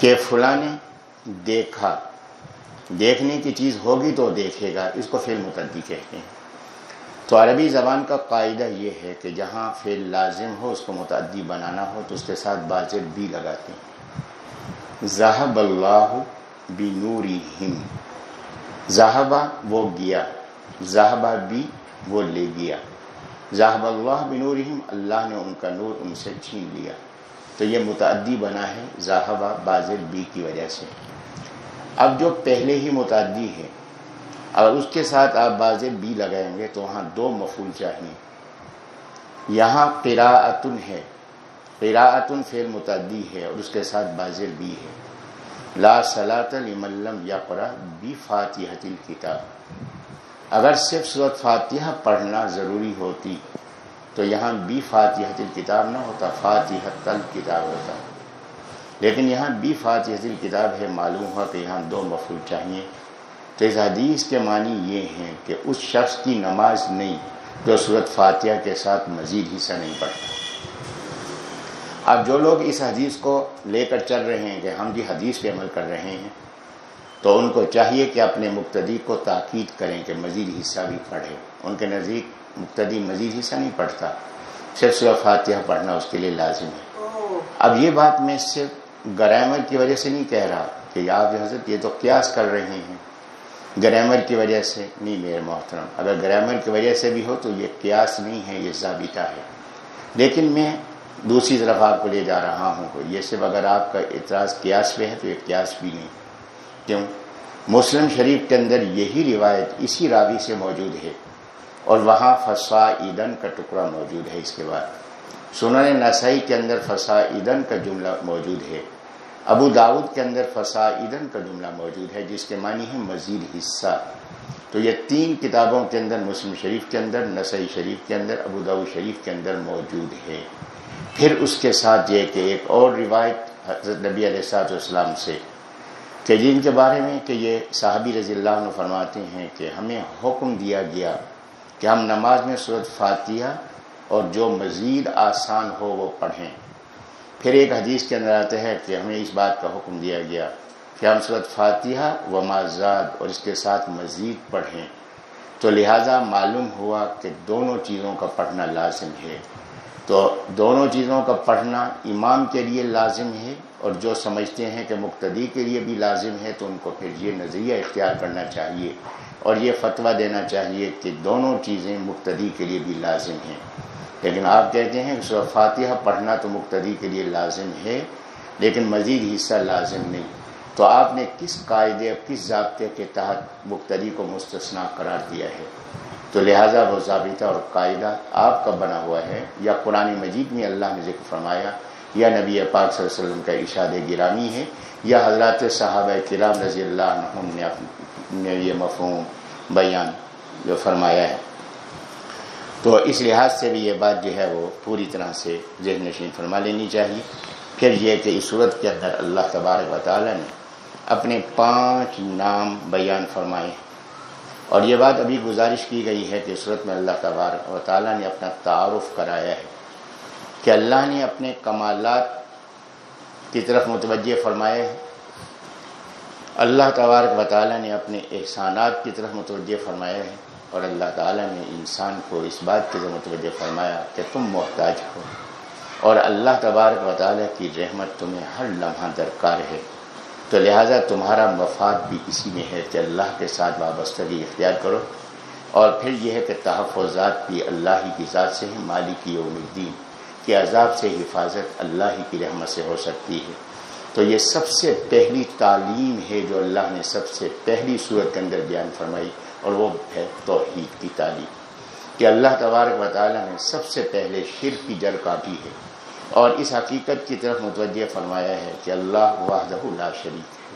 کہ فلاں نے دیکھا، دیکھنے کی چیز ہوگی تو دیکھے گا، اس کو فعل متعدی کہتے ہیں۔ تو عربی زبان کا قاعدہ یہ ہے کہ جہاں فعل لازم ہو، اس کو متعدی بنانا ہو، تو اس کے ساتھ باجر بھی لگاتے ہیں۔ ذہب اللہ بنوری ہم ذہبہ وہ گیا ذہبہ بھی وہ لے گیا۔ ذہب اللہ بنورہم، اللہ نے ان کا نور ان سے چھین لیا۔ تو یہ متعدی بنا ہے ذہبہ باجر بی کی وجہ سے۔ اب جو پہلے ہی متعدی ہے، اگر اس کے ساتھ آپ باز بی لگائیں گے تو وہاں دو مفول چاہیے۔ یہاں قراءتن ہے۔ قراءتن فعل متعدی ہے اور اس کے ساتھ بازر بی ہے۔ لا صلاۃ لملم یا قرا بی فاتحہ الکتاب اگر صرف صورت فاتحہ پڑھنا ضروری ہوتی تو یہاں بی فاتحہ الکتاب نہ ہوتا فاتحہ تل کتاب ہوتا۔ لیکن یہاں بی فاتحہ الکتاب ہے، معلوم ہوا کہ یہاں دو مفول چاہیے۔ تو اس حدیث کے معنی یہ ہیں کہ اس شخص کی نماز نہیں، جو صورت فاتحہ کے ساتھ مزید حصہ نہیں پڑھتا۔ اب جو لوگ اس حدیث کو لے کر چل رہے ہیں کہ ہم بھی حدیث پہ عمل کر رہے ہیں، تو ان کو چاہیے کہ اپنے مقتدی کو تاکید کریں کہ مزید حصہ بھی پڑھے۔ ان کے نزدیک مقتدی مزید حصہ نہیں پڑھتا۔ صرف صرف فاتحہ پڑھنا اس کے لیے لازم ہے۔ اب یہ بات میں صرف گرامر کی وجہ سے نہیں کہہ رہا کہ آپ حضرت یہ تو قیاس کر رہے ہیں۔ گرامر کی وجہ سے نہیں میرے محترم۔ اگر گرامر کی وجہ سے بھی ہو تو یہ قیاس نہیں ہے یہ ضابطہ ہے۔ لیکن میں دوسری طرف آپ کو لے جا رہا ہوں یہ صرف اگر آپ کا اعتراض قیاس پہ ہے تو یہ قیاس بھی نہیں۔ کیوں؟ مسلم شریف کے اندر یہی روایت اسی راوی سے موجود ہے۔ اور وہاں فسا ایدن کا ٹکڑا موجود ہے اس کے بعد۔ سنن نسائی کے اندر فسا ایدن کا جملہ موجود ہے۔ ابو داود کے اندر فسا ایدن کا جملہ موجود ہے، جس کے معنی ہے مزید حصہ۔ تو یہ تین کتابوں کے اندر، مسلم شریف کے اندر، نسائی شریف کے اندر، ابو داود شریف کے اندر موجود ہے۔ پھر اس کے ساتھ یہ کہ ایک اور روایت حضرت نبی علیہ صاحب السلام سے، کہ جن کے بارے میں کہ یہ صحابی رضی اللہ عنہ فرماتے ہیں کہ ہمیں حکم دیا گیا کہ ہم نماز میں صورت فاتحہ اور جو مزید آسان ہو وہ پڑھیں۔ پھر ایک حدیث کے اندر آتے ہیں کہ ہمیں اس بات کا حکم دیا گیا کہ ہم صورت فاتحہ و مازاد اور اس کے ساتھ مزید پڑھیں۔ تو لہٰذا معلوم ہوا کہ دونوں چیزوں کا پڑھنا لازم ہے۔ تو دونوں چیزوں کا پڑھنا امام کے لیے لازم ہے اور جو سمجھتے ہیں کہ مقتدی کے لیے بھی لازم ہے تو ان کو پھر یہ نظریہ اختیار کرنا چاہیے۔ اور یہ فتویٰ دینا چاہیے کہ دونوں چیزیں مقتدی کے لیے بھی لازم ہیں۔ لیکن آپ کہتے ہیں کہ فاتحہ پڑھنا تو مقتدی کے لیے لازم ہے، لیکن مزید حصہ لازم نہیں۔ تو آپ نے کس قاعدے اور کس ضابطے کے تحت مقتدی کو مستثنا قرار دیا ہے؟ تو لہٰذا وہ ضابطہ اور قاعدہ آپ کا بنا ہوا ہے، یا قرآن مجید میں اللہ نے ذکر فرمایا، یا نبی پاک صلی اللہ علیہ وسلم کا اشاد گرامی ہے، یا حضرات صحابہ کرام رضی اللہ عنہ نے یہ مفہوم بیان جو فرمایا ہے۔ تو اس لحاظ سے بھی یہ بات جو ہے وہ پوری طرح سے ذہن نشین فرما لینی چاہیے۔ پھر یہ کہ اس صورت کے اندر اللہ تبارک و تعالیٰ نے اپنے پانچ نام بیان فرمائے ہیں۔ اور یہ بات ابھی گزارش کی گئی ہے کہ صورت میں اللہ تبارک و تعالیٰ نے اپنا تعارف کرایا ہے۔ کہ اللہ نے اپنے کمالات کی طرف متوجہ فرمائے ہیں اللہ تبارک و تعالیٰ نے اپنے احسانات کی طرف متوجہ فرمایا ہے اور اللہ تعالیٰ نے انسان کو اس بات کی طرف متوجہ فرمایا کہ تم محتاج ہو اور اللہ تبارک و تعالیٰ کی رحمت تمہیں ہر لمحہ درکار ہے تو لہٰذا تمہارا مفاد بھی اسی میں ہے کہ اللہ کے ساتھ وابستگی اختیار کرو اور پھر یہ ہے کہ تحفظات بھی اللہ ہی کی ذات سے ہے مالی کی الدین کہ عذاب سے حفاظت اللہ ہی کی رحمت سے ہو سکتی ہے۔ تو یہ سب سے پہلی تعلیم ہے جو اللہ نے سب سے پہلی صورت کے اندر بیان فرمائی، اور وہ ہے توحید کی تعلیم۔ کہ اللہ تبارک و تعالیٰ نے سب سے پہلے شرک کی جڑ کاٹی ہے۔ اور اس حقیقت کی طرف متوجہ فرمایا ہے کہ اللہ وحدہ لا شریک ہے۔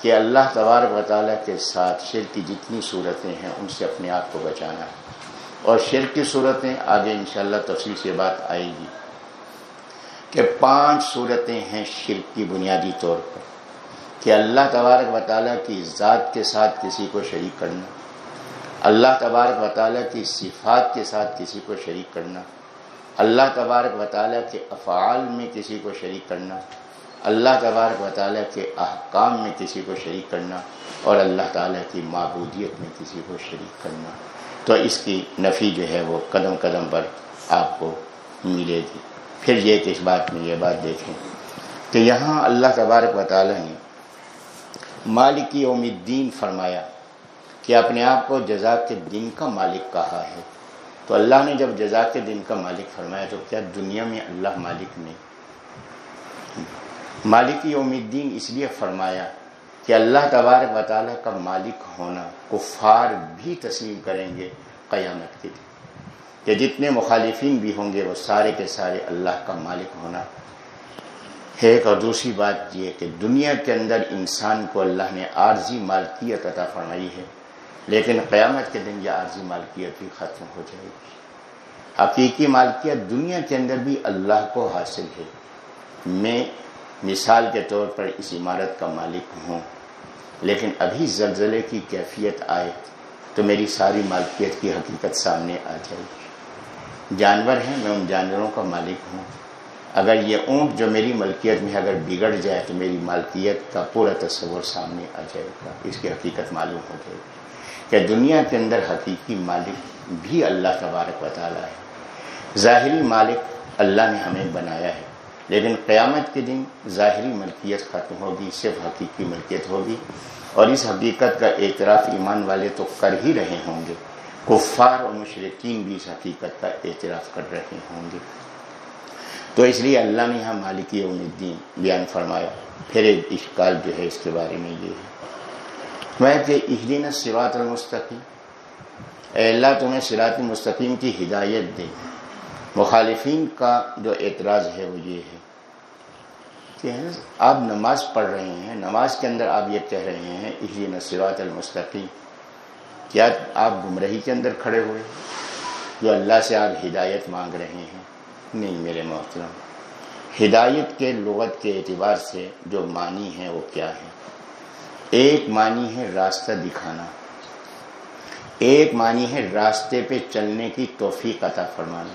کہ اللہ تبارک و تعالیٰ کے ساتھ شرک کی جتنی صورتیں ہیں، ان سے اپنے آپ کو بچانا ہے۔ اور شرک کی صورتیں آگے انشاءاللہ تفصیل سے بات آئے گی۔ کہ پانچ صورتیں ہیں شرک کی بنیادی طور پر، کہ اللہ تبارک و تعالیٰ کی ذات کے ساتھ کسی کو شریک کرنا، اللہ تبارک و تعالیٰ کی صفات کے ساتھ کسی کو شریک کرنا، اللہ تبارک و تعالیٰ کے افعال میں کسی کو شریک کرنا، اللہ تبارک و تعالیٰ کے احکام میں کسی کو شریک کرنا اور اللہ تعالیٰ کی معبودیت میں کسی کو شریک کرنا۔ تو اس کی نفی جو ہے وہ قدم قدم پر آپ کو ملے گی۔ پھر یہ کہ اس بات میں یہ بات دیکھیں کہ یہاں اللہ تبارک و تعالیٰ نے مالکی یوم الدین فرمایا کہ اپنے آپ کو جزا کے دن کا مالک کہا ہے۔ تو اللہ نے جب جزا کے دن کا مالک فرمایا تو کیا دنیا میں اللہ مالک نہیں مالک یوم الدین اس لیے فرمایا کہ اللہ تبارک و تعالیٰ کا مالک ہونا کفار بھی تسلیم کریں گے قیامت کے دن۔ کہ جتنے مخالفین بھی ہوں گے وہ سارے کے سارے اللہ کا مالک ہونا ہے۔ ایک اور دوسری بات یہ کہ دنیا کے اندر انسان کو اللہ نے عارضی مالکیت عطا فرمائی ہے، لیکن قیامت کے دن یہ عارضی مالکیت بھی ختم ہو جائے گی۔ حقیقی مالکیت دنیا کے اندر بھی اللہ کو حاصل ہے۔ میں مثال کے طور پر اس عمارت کا مالک ہوں، لیکن ابھی زلزلے کی کیفیت آئے تو میری ساری مالکیت کی حقیقت سامنے آ جائے گی۔ جانور ہیں، میں ان جانوروں کا مالک ہوں۔ اگر یہ اونٹ جو میری ملکیت میں اگر بگڑ جائے تو میری مالکیت کا پورا تصور سامنے آ جائے گا۔ اس کی حقیقت معلوم ہو جائے گی کہ دنیا کے اندر حقیقی مالک بھی اللہ تبارک و تعالیٰ ہے۔ ظاہری مالک اللہ نے ہمیں بنایا ہے۔ لیکن قیامت کے دن ظاہری ملکیت ختم ہوگی، صرف حقیقی ملکیت ہوگی۔ اور اس حقیقت کا اعتراف ایمان والے تو کر ہی رہے ہوں گے۔ کفار اور مشرقین بھی اس حقیقت کا اعتراف کر رہے ہوں گے۔ تو اس لیے اللہ نے یہاں مالکی یوم الدین بیان فرمایا، پھر ایک اشکال جو ہے اس کے بارے میں یہ ہے۔ میں کہ اہدین سرات المستقیم، اے اللہ تمہیں سرات المستقیم کی ہدایت دے۔ مخالفین کا جو اعتراض ہے وہ یہ ہے کہ آپ نماز پڑھ رہے ہیں، نماز کے اندر آپ یہ کہہ رہے ہیں اہدین سرات المستقیم۔ کیا آپ گمرہی کے اندر کھڑے ہوئے جو اللہ سے آپ ہدایت مانگ رہے ہیں۔ نہیں میرے محترم، ہدایت کے لغت کے اعتبار سے جو معنی ہے وہ کیا ہے ایک معنی ہے راستہ دکھانا۔ ایک معنی ہے راستے پہ چلنے کی توفیق عطا فرمانا۔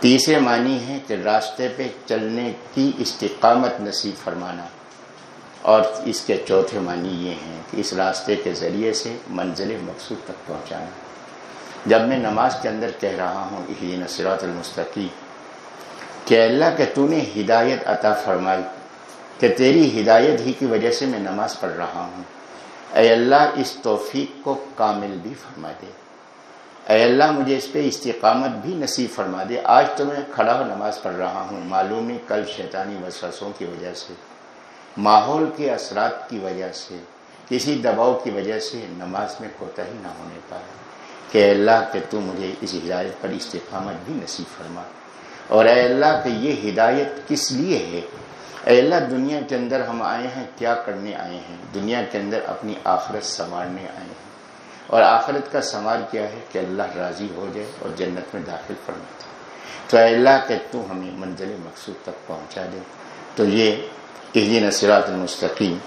تیسرے معنی ہے کہ راستے پہ چلنے کی استقامت نصیب فرمانا۔ اور اس کے چوتھے معنی یہ ہیں کہ اس راستے کے ذریعے سے منزل مقصود تک پہنچانا۔ جب میں نماز کے اندر کہہ رہا ہوں یہ نصرات المستقی کہ اللہ کہ تو نے ہدایت عطا فرمائی، کہ تیری ہدایت ہی کی وجہ سے میں نماز پڑھ رہا ہوں، اے اللہ اس توفیق کو کامل بھی فرما دے۔ اے اللہ مجھے اس پہ استقامت بھی نصیب فرما دے۔ آج تو میں کھڑا ہو نماز پڑھ رہا ہوں، معلوم نہیں کل شیطانی وسوسوں کی وجہ سے۔ ماحول کے اثرات کی وجہ سے، کسی دباؤ کی وجہ سے نماز میں کوتا ہی نہ ہونے پایا کہ اللہ کہ تو مجھے اس ہدایت پر استقامت بھی نصیب فرما۔ اور اے اللہ کہ یہ ہدایت کس لیے ہے؟ اے اللہ دنیا کے اندر ہم آئے ہیں، کیا کرنے آئے ہیں؟ دنیا کے اندر اپنی آخرت سنوارنے آئے ہیں۔ اور آخرت کا سنوار کیا ہے؟ کہ اللہ راضی ہو جائے اور جنت میں داخل فرما تو اے اللہ کہ تو ہمیں منزل مقصود تک پہنچا دے۔ تو یہ کہ نصرات المستقیم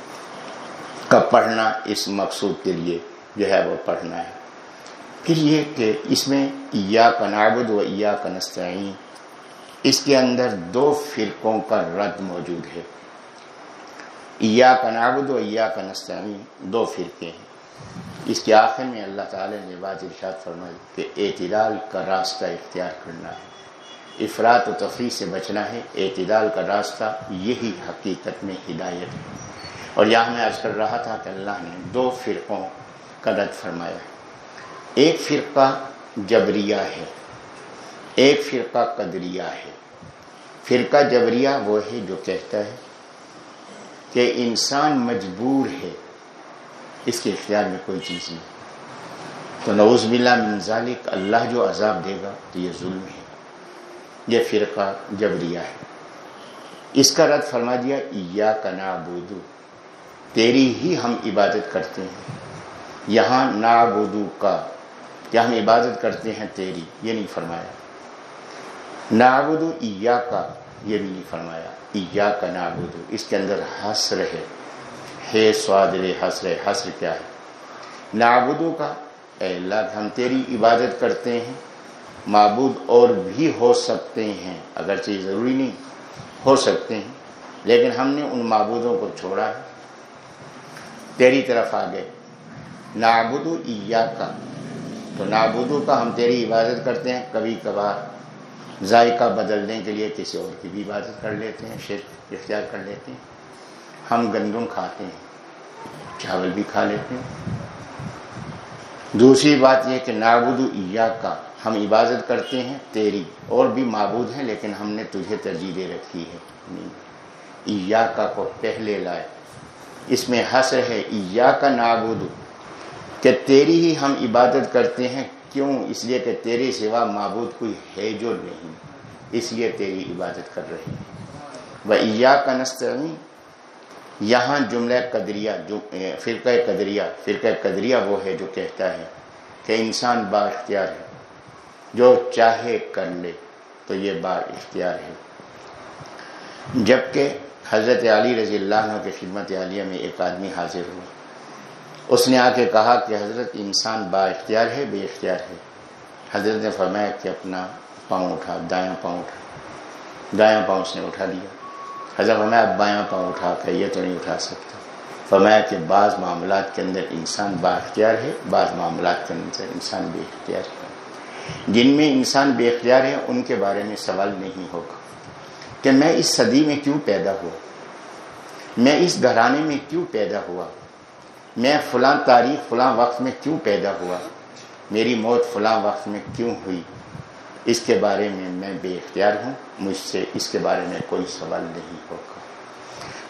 کا پڑھنا اس مقصود کے لیے جو ہے وہ پڑھنا ہے۔ پھر یہ کہ اس میں یا کا نابد و یا نستعین، اس کے اندر دو فرقوں کا رد موجود ہے۔ یا کا نابد و یا نستعین دو فرقے ہیں۔ اس کے آخر میں اللہ تعالی نے بات ارشاد فرمائی کہ اعتدال کا راستہ اختیار کرنا ہے۔ افراد و تفریح سے بچنا ہے، اعتدال کا راستہ یہی حقیقت میں ہدایت ہے۔ اور یہاں میں آج کر رہا تھا کہ اللہ نے دو فرقوں کا رد فرمایا ہے۔ ایک فرقہ جبریہ ہے، ایک فرقہ قدریہ ہے۔ فرقہ جبریہ وہ ہے جو کہتا ہے کہ انسان مجبور ہے، اس کے اختیار میں کوئی چیز نہیں۔ تو نوز باللہ من ذالک، اللہ جو عذاب دے گا تو یہ ظلم ہے۔ یہ فرقہ جبریہ ہے۔ اس کا رد فرما دیا یا کنا بودو تیری ہی ہم عبادت کرتے ہیں۔ یہاں نابودو کا کیا ہم عبادت کرتے ہیں تیری، یہ نہیں فرمایا۔ نابودو ایا کا یہ بھی نہیں فرمایا۔ ایا کا نابودو اس کے اندر حسر ہے۔ ہے سواد حسر حسر کیا ہے؟ نابودو کا، اے اللہ، ہم تیری عبادت کرتے ہیں۔ معبود اور بھی ہو سکتے ہیں، اگرچہ ضروری نہیں، ہو سکتے ہیں، لیکن ہم نے ان معبودوں کو چھوڑا ہے۔ تیری طرف آ گئے نابودو ایا کا تو نابودو کا ہم تیری عبادت کرتے ہیں، کبھی کبھار ذائقہ بدلنے کے لیے کسی اور کی بھی عبادت کر لیتے ہیں، شرک اختیار کر لیتے ہیں۔ ہم گندم کھاتے ہیں، چاول بھی کھا لیتے ہیں۔ دوسری بات یہ کہ نابودو ایا کا ہم عبادت کرتے ہیں، تیری اور بھی معبود ہیں، لیکن ہم نے تجھے ترجیح دے رکھی ہے۔ ایا کا کو پہلے لائے۔ اس میں حسر ہے ایا کا نابودو کہ تیری ہی ہم عبادت کرتے ہیں۔ کیوں؟ اس لیے کہ تیرے سوا معبود کوئی ہے جو نہیں۔ اس لیے تیری عبادت کر رہے ہیں۔ وہ ایا کا نستعین۔ یہاں جملہ قدریہ فرقہ قدریہ فرقہ قدریہ وہ ہے جو کہتا ہے کہ انسان با اختیار ہے۔ جو چاہے کر لے۔ تو یہ با اختیار ہے۔ جبکہ حضرت علی رضی اللہ عنہ کے خدمت عالیہ میں ایک آدمی حاضر ہوا۔ اس نے آ کے کہا کہ حضرت انسان با اختیار ہے، بے اختیار ہے۔ حضرت نے فرمایا کہ اپنا پاؤں اٹھا دایاں پاؤں اٹھا۔ دایاں پاؤں اس نے اٹھا دیا حضرت فرمایا، اب بایاں پاؤں اٹھا کر یہ تو نہیں اٹھا سکتا۔ فرمایا کہ بعض معاملات کے اندر انسان با اختیار ہے، بعض معاملات کے اندر انسان بے اختیار ہے۔ جن میں انسان بے اختیار ہے، ان کے بارے میں سوال نہیں ہوگا کہ میں اس صدی میں کیوں پیدا ہوا؟ میں اس گھرانے میں کیوں پیدا ہوا؟ میں فلاں تاریخ، فلاں وقت میں کیوں پیدا ہوا؟ میری موت فلاں وقت میں کیوں ہوئی؟ اس کے بارے میں میں بے اختیار ہوں، مجھ سے اس کے بارے میں کوئی سوال نہیں ہوگا۔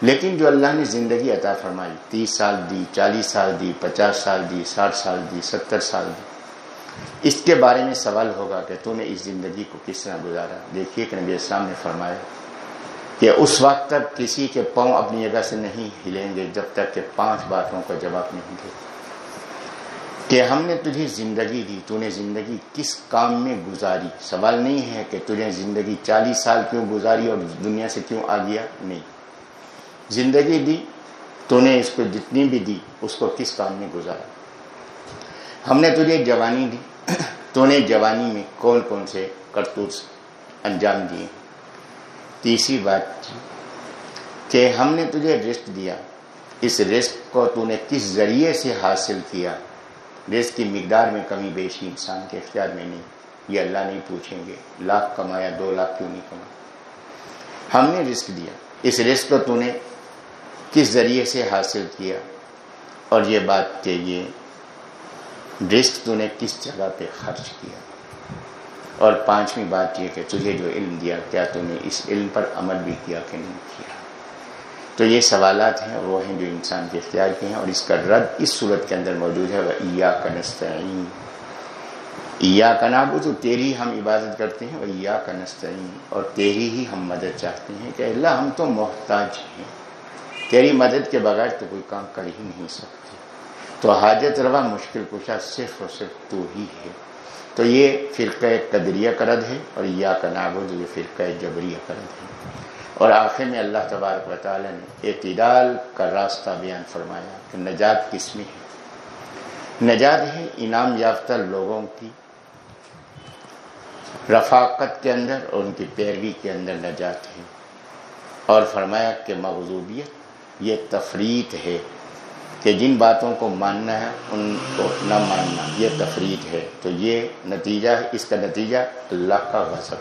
لیکن جو اللہ نے زندگی عطا فرمائی، تیس سال دی، چالیس سال دی، پچاس سال دی، ساٹھ سال دی، ستر سال دی اس کے بارے میں سوال ہوگا کہ تو نے اس زندگی کو کس طرح گزارا؟ دیکھیے کہ نبی اسلام نے فرمایا کہ اس وقت تک کسی کے پاؤں اپنی جگہ سے نہیں ہلیں گے جب تک کہ پانچ باتوں کا جواب نہیں دے۔ کہ ہم نے تجھے زندگی دی، تو نے زندگی کس کام میں گزاری؟ سوال نہیں ہے کہ تجھے زندگی چالیس سال کیوں گزاری اور دنیا سے کیوں آ گیا نہیں۔ زندگی دی، تو نے اس کو جتنی بھی دی، اس کو کس کام میں گزارا؟ ہم نے تجھے جوانی دی۔ تو نے جوانی میں کون کون سے کرتوت انجام دیے۔ تیسری بات جی، کہ ہم نے تجھے رسک دیا۔ اس رسک کو تو نے کس ذریعے سے حاصل کیا؟ رزق کی مقدار میں کمی بیشی انسان کے اختیار میں نہیں۔ یہ اللہ نہیں پوچھیں گے۔ لاکھ کمایا، دو لاکھ کیوں نہیں کمایا؟ ہم نے رسک دیا۔ اس رسک کو تو نے کس ذریعے سے حاصل کیا؟ اور یہ بات کہ یہ رسک تو نے کس جگہ پہ خرچ کیا؟ اور پانچویں بات یہ کہ تجھے جو علم دیا کیا تو نے اس علم پر عمل بھی کیا کہ نہیں کیا؟ تو یہ سوالات ہیں، وہ ہیں جو انسان کے اختیار کے ہیں، اور اس کا رد اس صورت کے اندر موجود ہے، وہ ایا کا نستعین۔ ایا کا نابو تو تیری ہم عبادت کرتے ہیں، وہ ایا کا نستعین۔ اور تیری ہی ہم مدد چاہتے ہیں کہ اللہ ہم تو محتاج ہیں۔ تیری مدد کے بغیر تو کوئی کام کر ہی نہیں سکتے تو حاجت روا مشکل کشا صرف اور صرف تو ہی ہے۔ تو یہ فرقہ قدریہ کرد ہے اور یا کا نابود یہ فرقہ جبریہ کرد ہے۔ اور آخر میں اللہ تبارک و تعالی نے اعتدال کا راستہ بیان فرمایا کہ نجات کس میں ہے۔ نجات ہے انعام یافتہ لوگوں کی رفاقت کے اندر اور ان کی پیروی کے اندر نجات ہے۔ اور فرمایا کہ مغزوبیت یہ تفریح ہے۔ کہ جن باتوں کو ماننا ہے، ان کو نہ ماننا۔ یہ تفریح ہے۔ تو یہ نتیجہ ہے۔ اس کا نتیجہ اللہ کا غضب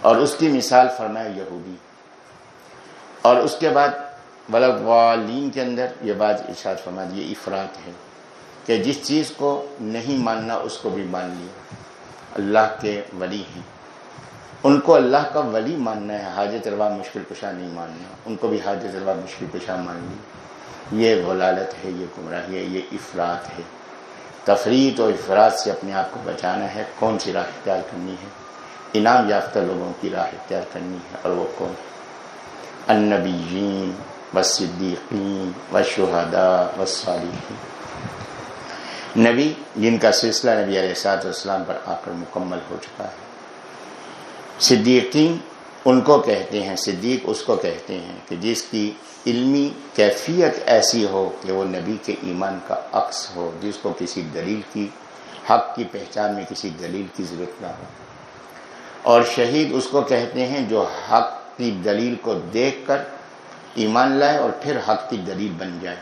اور اس کی مثال فرمایا یہودی۔ اور اس کے بعد والین کے اندر یہ بات ارشاد فرما یہ افراد ہے کہ جس چیز کو نہیں ماننا، اس کو بھی مان لیا۔ اللہ کے ولی ہیں۔ ان کو اللہ کا ولی ماننا ہے، حاجت روا مشکل کشا نہیں ماننا۔ ان کو بھی حاجت روا مشکل کشا مان لی۔ یہ غلالت ہے، یہ گمراہی ہے، یہ افراد ہے۔ تفریح و افراد سے اپنے آپ کو بچانا ہے۔ کون سی راہ اختیار کرنی ہے؟ انعام یافتہ لوگوں کی راہ اختیار کرنی ہے۔ اور وہ کون؟ ہے النبیین و صدیقین و شہدا و صالحین۔ نبی جن کا سلسلہ نبی علیہ سات والسلام پر آ کر مکمل ہو چکا ہے۔ صدیقین ان کو کہتے ہیں، صدیق اس کو کہتے ہیں کہ جس کی علمی کیفیت ایسی ہو کہ وہ نبی کے ایمان کا عکس ہو، جس کو کسی دلیل کی، حق کی پہچان میں کسی دلیل کی ضرورت نہ ہو۔ اور شہید اس کو کہتے ہیں جو حق کی دلیل کو دیکھ کر ایمان لائے اور پھر حق کی دلیل بن جائے۔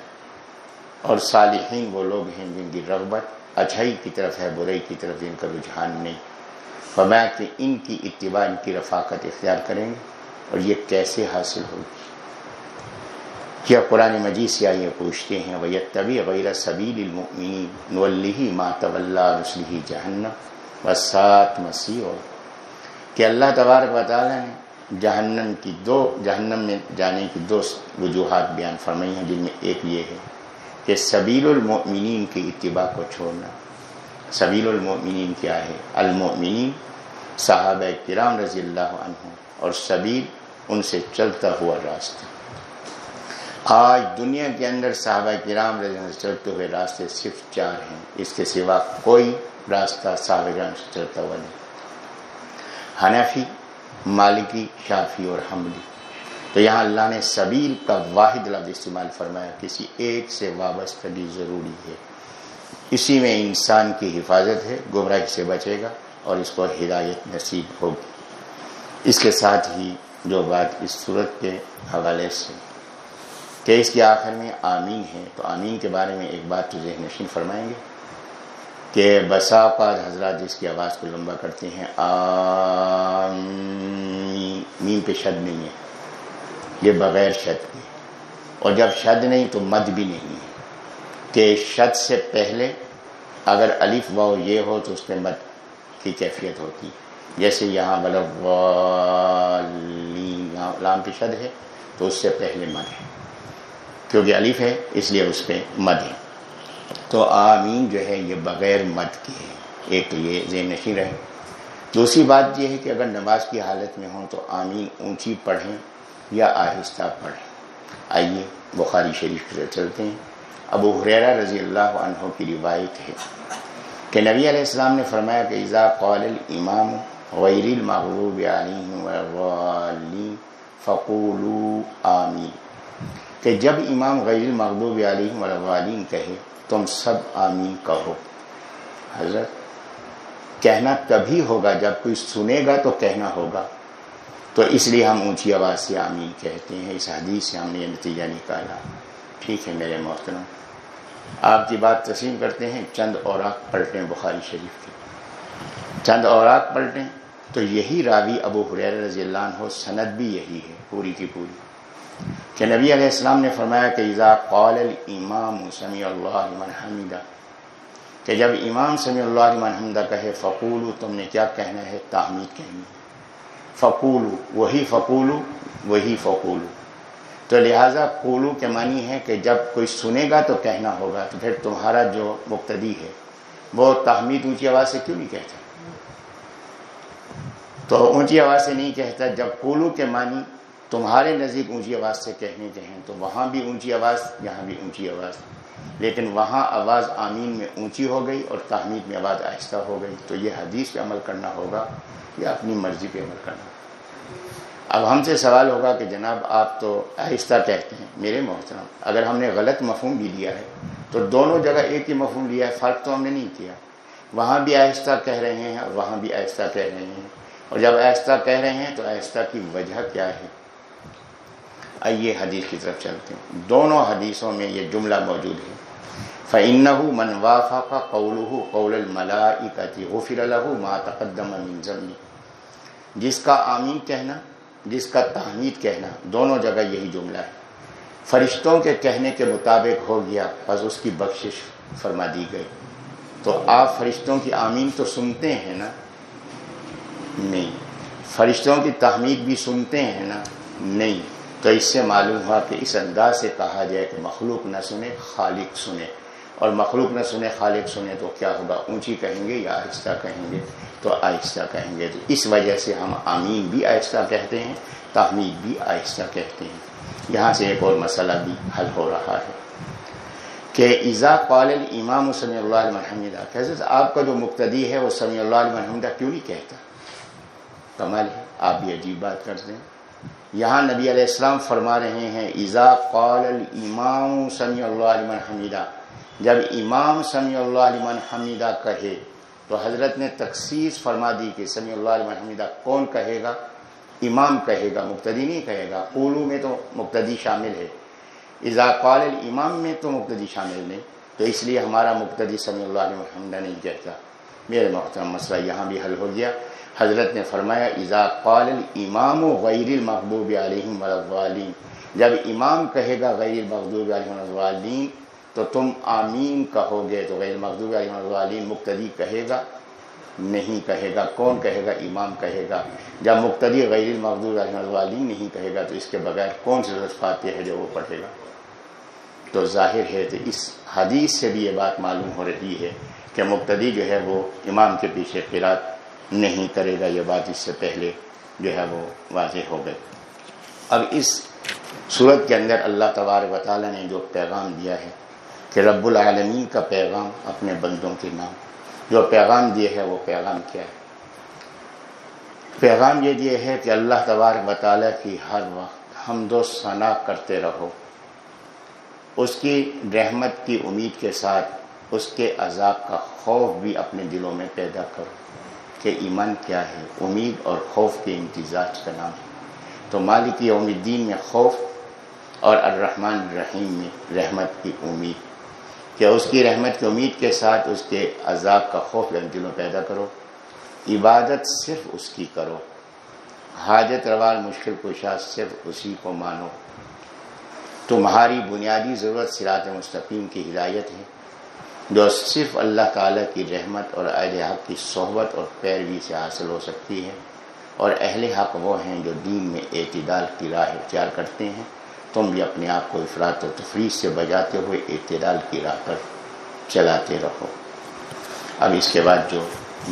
اور صالحین وہ لوگ ہیں جن کی رغبت اچھائی کی طرف ہے، برائی کی طرف جن کا رجحان نہیں۔ فرمایا کہ ان کی اتباع، ان کی رفاقت اختیار کریں گے اور یہ کیسے حاصل ہوگی؟ کیا قرآن مجید سے آئیے پوچھتے ہیں وہ طبی غیر صبیل المؤمنین مات رسلی جہنم وسات مسیح اور کہ اللہ تبارک و نے جہنم کی دو، جہنم میں جانے کی دو وجوہات بیان فرمائی ہیں، جن میں ایک یہ ہے کہ سبیل المؤمنین کی اتباع کو چھوڑنا۔ سبیل المؤمنین کیا ہے؟ المؤمنین صحابہ کرام رضی اللہ عنہ اور سبیل ان سے چلتا ہوا راستہ۔ آج دنیا کے اندر صحابہ کرام رضی اللہ سے چلتے ہوئے راستے صرف چار ہیں۔ اس کے سوا کوئی راستہ صحابہ کرام سے چلتا ہوا نہیں۔ حنفی، مالکی، شافی اور حملی۔ تو یہاں اللہ نے سبیل کا واحد لفظ استعمال فرمایا، کسی ایک سے وابستگی ضروری ہے۔ اسی میں انسان کی حفاظت ہے، گمراہی سے بچے گا اور اس کو ہدایت نصیب ہوگی۔ اس کے ساتھ ہی جو بات اس صورت کے حوالے سے کہ اس کے آخر میں آمین ہے۔ تو آمین کے بارے میں ایک بات تو ذہن نشین فرمائیں گے کہ بسا اوقات حضرات جس کی آواز کو لمبا کرتے ہیں میم پہ شد نہیں ہے۔ یہ بغیر شد کی اور جب شد نہیں تو مد بھی نہیں ہے۔ کہ شد سے پہلے اگر الف و یہ ہو تو اس پہ مد کی کیفیت ہوتی جیسے یہاں بلب لام پہ شد ہے تو اس سے پہلے مد ہے۔ کیونکہ الف ہے، اس لیے اس پہ مد ہے۔ تو آمین جو ہے، یہ بغیر مد کی ہے۔ ایک یہ ذہن نشی رہے۔ دوسری بات یہ ہے کہ اگر نماز کی حالت میں ہوں تو آمین اونچی پڑھیں یا آہستہ پڑھیں۔ آئیے، بخاری شریف سے چلتے ہیں۔ ابو حریرہ رضی اللہ عنہ کی روایت ہے کہ نبی علیہ السلام نے فرمایا کہ اذا قال الامام غیر المغلوب علیہم فقولوا آمین۔ کہ جب امام غیر المغلوب علیہم والغالین کہے، تم سب آمین کہو۔ حضرت، کہنا تبھی ہوگا، جب کوئی سنے گا تو کہنا ہوگا۔ تو اس لیے ہم اونچی آواز سے آمین کہتے ہیں۔ اس حدیث سے ہم نے یہ نتیجہ نکالا۔ ٹھیک ہے میرے محترم۔ آپ کی بات تسلیم کرتے ہیں۔ چند اوراق پلٹیں بخاری شریف کی۔ چند اوراق پلٹیں تو یہی راوی ابو حریر رضی اللہ عنہ، سند بھی یہی ہے، پوری کی پوری۔ کہ نبی علیہ السلام نے فرمایا کہ اذا قال الامام سمی اللہ من حمیدہ کہ جب امام سمی اللہ من حمدہ کہے، فقولو تم نے کیا کہنا ہے؟ تحمید کہنی فقولو، وہی فقولو وہی فقولو۔ تو لہٰذا قولو کے معنی ہے کہ جب کوئی سنے گا تو کہنا ہوگا، تو پھر تمہارا جو مقتدی ہے، وہ تحمید اونچی آواز سے کیوں نہیں کہتا؟ تو اونچی آواز سے نہیں کہتا، جب قولو کے معنی تمہارے نزدیک اونچی آواز سے کہنے کے ہیں، تو وہاں بھی اونچی آواز، یہاں بھی اونچی آواز۔ لیکن وہاں آواز آمین میں اونچی ہو گئی اور تحمید میں آواز آہستہ ہو گئی۔ تو یہ حدیث پہ عمل کرنا ہوگا یا اپنی مرضی پہ عمل کرنا۔ اب ہم سے سوال ہوگا کہ جناب آپ تو آہستہ کہتے ہیں، میرے محترم، اگر ہم نے غلط مفہوم بھی لیا ہے، تو دونوں جگہ ایک ہی مفہوم لیا ہے، فرق تو ہم نے نہیں کیا۔ وہاں بھی آہستہ کہہ رہے ہیں اور وہاں بھی آہستہ کہہ رہے ہیں۔ اور جب آہستہ کہہ رہے ہیں تو آہستہ کی وجہ کیا ہے؟ آئیے حدیث کی طرف چلتے ہیں۔ دونوں حدیثوں میں یہ جملہ موجود ہے۔ فعن منوافا کا قول قول الملائی غفر الح ما تقدم ضمنی جس کا آمین کہنا، جس کا تحمید کہنا، دونوں جگہ یہی جملہ ہے۔ فرشتوں کے کہنے کے مطابق ہو گیا بس اس کی بخشش فرما دی گئی۔ تو آپ فرشتوں کی آمین تو سنتے ہیں نا؟ نہیں۔ فرشتوں کی تحمید بھی سنتے ہیں نا؟ نہیں۔ تو اس سے معلوم ہوا کہ اس انداز سے کہا جائے کہ مخلوق نہ سنے خالق سنے۔ اور مخلوق نہ سنے، خالق سنے تو کیا ہوگا؟ اونچی کہیں گے یا آہستہ کہیں گے؟ تو آہستہ کہیں گے۔ تو اس وجہ سے ہم آمین بھی آہستہ کہتے ہیں، تحمید بھی آہستہ کہتے ہیں۔ یہاں سے ایک اور مسئلہ بھی حل ہو رہا ہے کہ ایزا قال امام سمی اللہ علیہ حمیدہ کیسے آپ کا جو مقتدی ہے وہ سمی اللہ علیہ حمیدہ کیوں نہیں کہتا؟ کمال ہے، آپ بھی عجیب بات کرتے ہیں۔ یہاں نبی علیہ السلام فرما رہے ہیں ایزا قال الامام سمی اللہ علیہ حمیدہ. جب امام سمی اللہ علیہ حمیدہ کہے، تو حضرت نے تخصیص فرما دی کہ سمی اللہ علیہ حمیدہ کون کہے گا؟ امام کہے گا مقتدی نہیں کہے گا۔ قولو میں تو مقتدی شامل ہے۔ اذا قال الامام میں تو مقتدی شامل نہیں، تو اس لیے ہمارا مقتدی سمی اللہ علیہ حمدہ نہیں کہتا۔ میرے محترم، مسئلہ یہاں بھی حل ہو گیا۔ حضرت نے فرمایا، اذا قال الامام غیر المحبوب علیہم والین جب امام کہے گا غیر المحبوب علیہم والین تو تم آمین کہو گے، تو غیر مغدوب علیہ والین مقتدی کہے گا، نہیں کہے گا۔ کون کہے گا؟ امام کہے گا۔ جب مقتدی غیر مغدوب علیہ والین نہیں کہے گا، تو اس کے بغیر کون سے فاتح ہے جو وہ پڑھے گا؟ تو ظاہر ہے تو اس حدیث سے بھی یہ بات معلوم ہو رہی ہے کہ مقتدی جو ہے وہ امام کے پیچھے قرات نہیں کرے گا یہ بات اس سے پہلے جو ہے وہ واضح ہو گئے اب اس صورت کے اندر اللہ تبار و تعالیٰ نے جو پیغام دیا ہے کہ رب العالمین کا پیغام اپنے بندوں کے نام، جو پیغام دیے ہے وہ پیغام کیا ہے؟ پیغام یہ دیے ہے کہ اللہ تبار مطالعہ کی ہر وقت ہم دو ثنا کرتے رہو۔ اس کی رحمت کی امید کے ساتھ اس کے عذاب کا خوف بھی اپنے دلوں میں پیدا کرو۔ کہ ایمان کیا ہے؟ امید اور خوف کے امتزاج کا نام ہے؟ تو مالک یوم الدین میں خوف اور الرحمن الرحیم میں رحمت کی امید۔ کہ اس کی رحمت کی امید کے ساتھ اس کے عذاب کا خوف یعنی دلوں پیدا کرو؟ عبادت صرف اس کی کرو۔ حاجت روال مشکل کشا صرف اسی کو مانو۔ تمہاری بنیادی ضرورت سرات مستقیم کی ہدایت ہے۔ جو صرف اللہ تعالیٰ کی رحمت اور اہل حق کی صحبت اور پیروی سے حاصل ہو سکتی ہے، اور اہل حق وہ ہیں جو دین میں اعتدال کی راہ اختیار کرتے ہیں۔ تم بھی اپنے آپ کو افراد و تفریح سے بجاتے ہوئے اعتدال کی راہ پر چلاتے رہو۔ اب اس کے بعد جو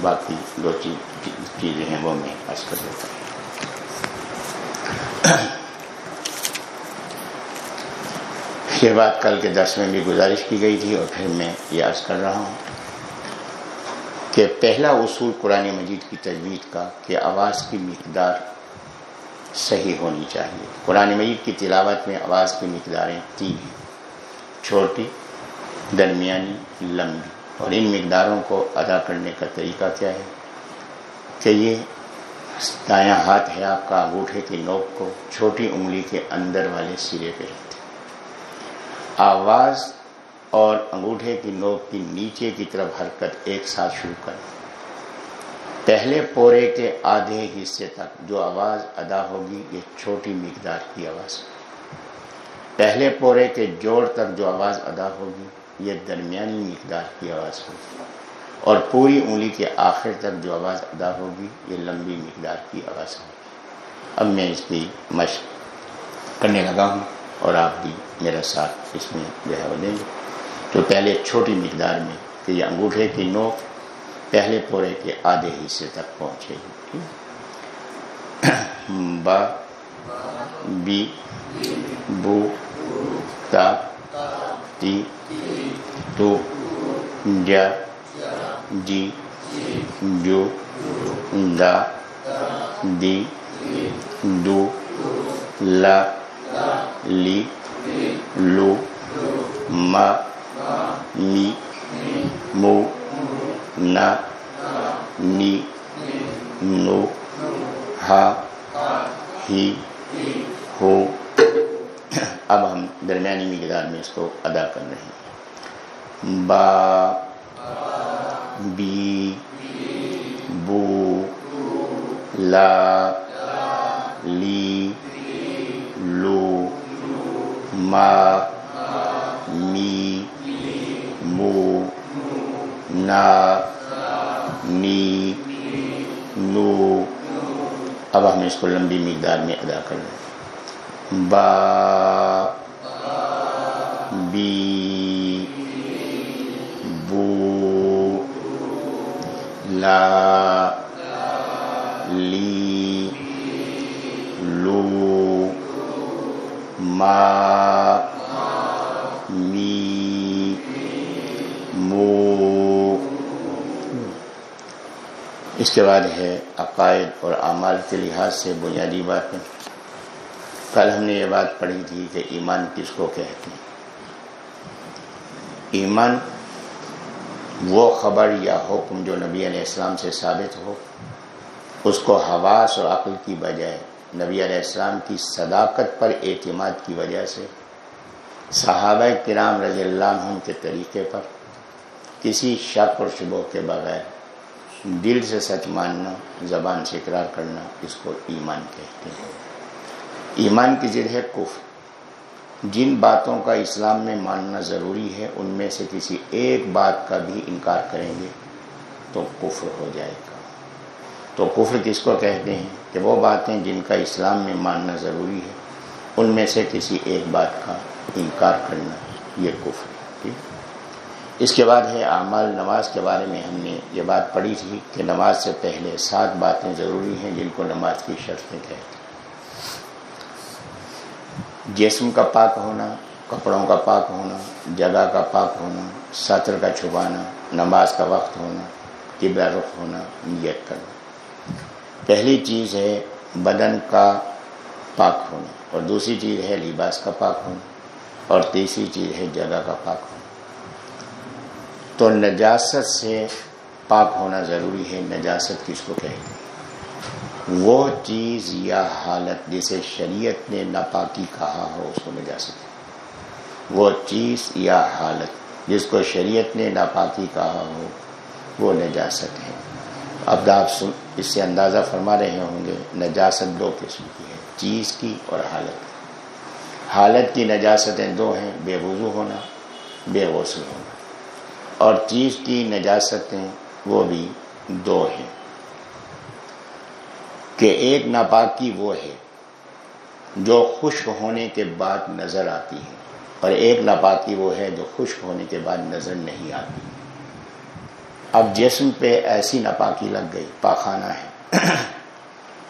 باقی دو چیزیں ہیں وہ میں عرض کر دیتا ہوں۔ یہ بات کل کے درس میں بھی گزارش کی گئی تھی اور پھر میں یہ عرض کر رہا ہوں کہ پہلا اصول قرآن مجید کی تجوید کا کہ آواز کی مقدار صحیح ہونی چاہیے۔ قرآن مجید کی تلاوت میں آواز کی مقداریں تین ہیں، چھوٹی، درمیانی، لمبی۔ اور ان مقداروں کو ادا کرنے کا طریقہ کیا ہے؟ کہ یہ دایاں ہاتھ ہے آپ کا انگوٹھے کی نوک کو، چھوٹی انگلی کے اندر والے سرے پہ۔ آواز اور انگوٹھے کی نوک کی نیچے کی طرف حرکت ایک ساتھ شروع کریں پہلے پورے کے آدھے حصے تک جو آواز ادا ہوگی، یہ چھوٹی مقدار کی آواز۔ پہلے پورے کے جوڑ تک جو آواز ادا ہوگی، یہ درمیانی مقدار کی آواز ہوگی۔ اور پوری انگلی کے آخر تک جو آواز ادا ہوگی، یہ لمبی مقدار کی آواز ہوگی۔ اب میں اس کی مشق کرنے لگا ہوں۔ اور آپ بھی میرا ساتھ اس میں جو ہے وہ لیں۔ گے تو پہلے چھوٹی مقدار میں کہ یہ انگوٹھے کی نوک پہلے پورے کے آدھے حصے تک پہنچے۔ گی با، بی، بو، تا، تی، تو، جا جی جو، دا، دی، دو، لا لی لو ما می مو نا نی نو ہا ہی ہو اب ہم درمیانی مقدار میں اس کو ادا کر رہے ہیں با بی بو لا لی لو ما می مو نا نی نو اب ہم اس کو لمبی مقدار میں ادا کر لیں با بی بو لا لی لو ما می مو اس کے بعد ہے عقائد اور اعمال کے لحاظ سے بنیادی باتیں کل ہم نے یہ بات پڑھی تھی کہ ایمان کس کو کہتے ہیں ایمان وہ خبر یا حکم جو نبی علیہ السلام سے ثابت ہو اس کو حواس اور عقل کی بجائے نبی علیہ السلام کی صداقت پر اعتماد کی وجہ سے صحابہ کرام رضی اللہ عنہ کے طریقے پر کسی شک اور شبہ کے بغیر دل سے سچ ماننا، زبان سے اقرار کرنا اس کو ایمان کہتے ہیں۔ ایمان کی ضد ہے کفر۔ جن باتوں کا اسلام میں ماننا ضروری ہے، ان میں سے کسی ایک بات کا بھی انکار کریں گے تو کفر ہو جائے گا۔ تو کفر کس کو کہتے ہیں کہ وہ باتیں جن کا اسلام میں ماننا ضروری ہے، ان میں سے کسی ایک بات کا انکار کرنا، یہ کفر ہے، ٹھیک؟ اس کے بعد ہے اعمال نماز کے بارے میں ہم نے یہ بات پڑھی تھی کہ نماز سے پہلے سات باتیں ضروری ہیں جن کو نماز کی شرطیں کہتے ہیں۔ جسم کا پاک ہونا، کپڑوں کا پاک ہونا، جگہ کا پاک ہونا، سطر کا چھپانا، نماز کا وقت ہونا، قبلہ رخ ہونا، نیت کرنا۔ پہلی چیز ہے بدن کا پاک ہونا اور دوسری چیز ہے لباس کا پاک ہونا اور تیسری چیز ہے جگہ کا پاک ہونا۔ تو نجاست سے پاک ہونا ضروری ہے، نجاست کس کو کہتے ہیں؟ وہ چیز یا حالت جسے شریعت نے ناپاکی کہا ہو، اس کو نجاست ہے۔ وہ چیز یا حالت جس کو شریعت نے ناپاکی کہا ہو، وہ نجاست ہے۔ اب آپ اس سے اندازہ فرما رہے ہوں گے، نجاست دو قسم کی ہے چیز کی اور حالت کی۔ حالت کی نجاستیں دو ہیں، بے وضو ہونا، بے غسل ہونا۔ اور چیز کی نجاستیں وہ بھی دو ہیں۔ کہ ایک ناپاکی وہ ہے جو خشک ہونے کے بعد نظر آتی ہے، اور ایک ناپاکی وہ ہے جو خشک ہونے کے بعد نظر نہیں آتی۔ اب جسم پہ ایسی ناپاکی لگ گئی، پاخانہ ہے۔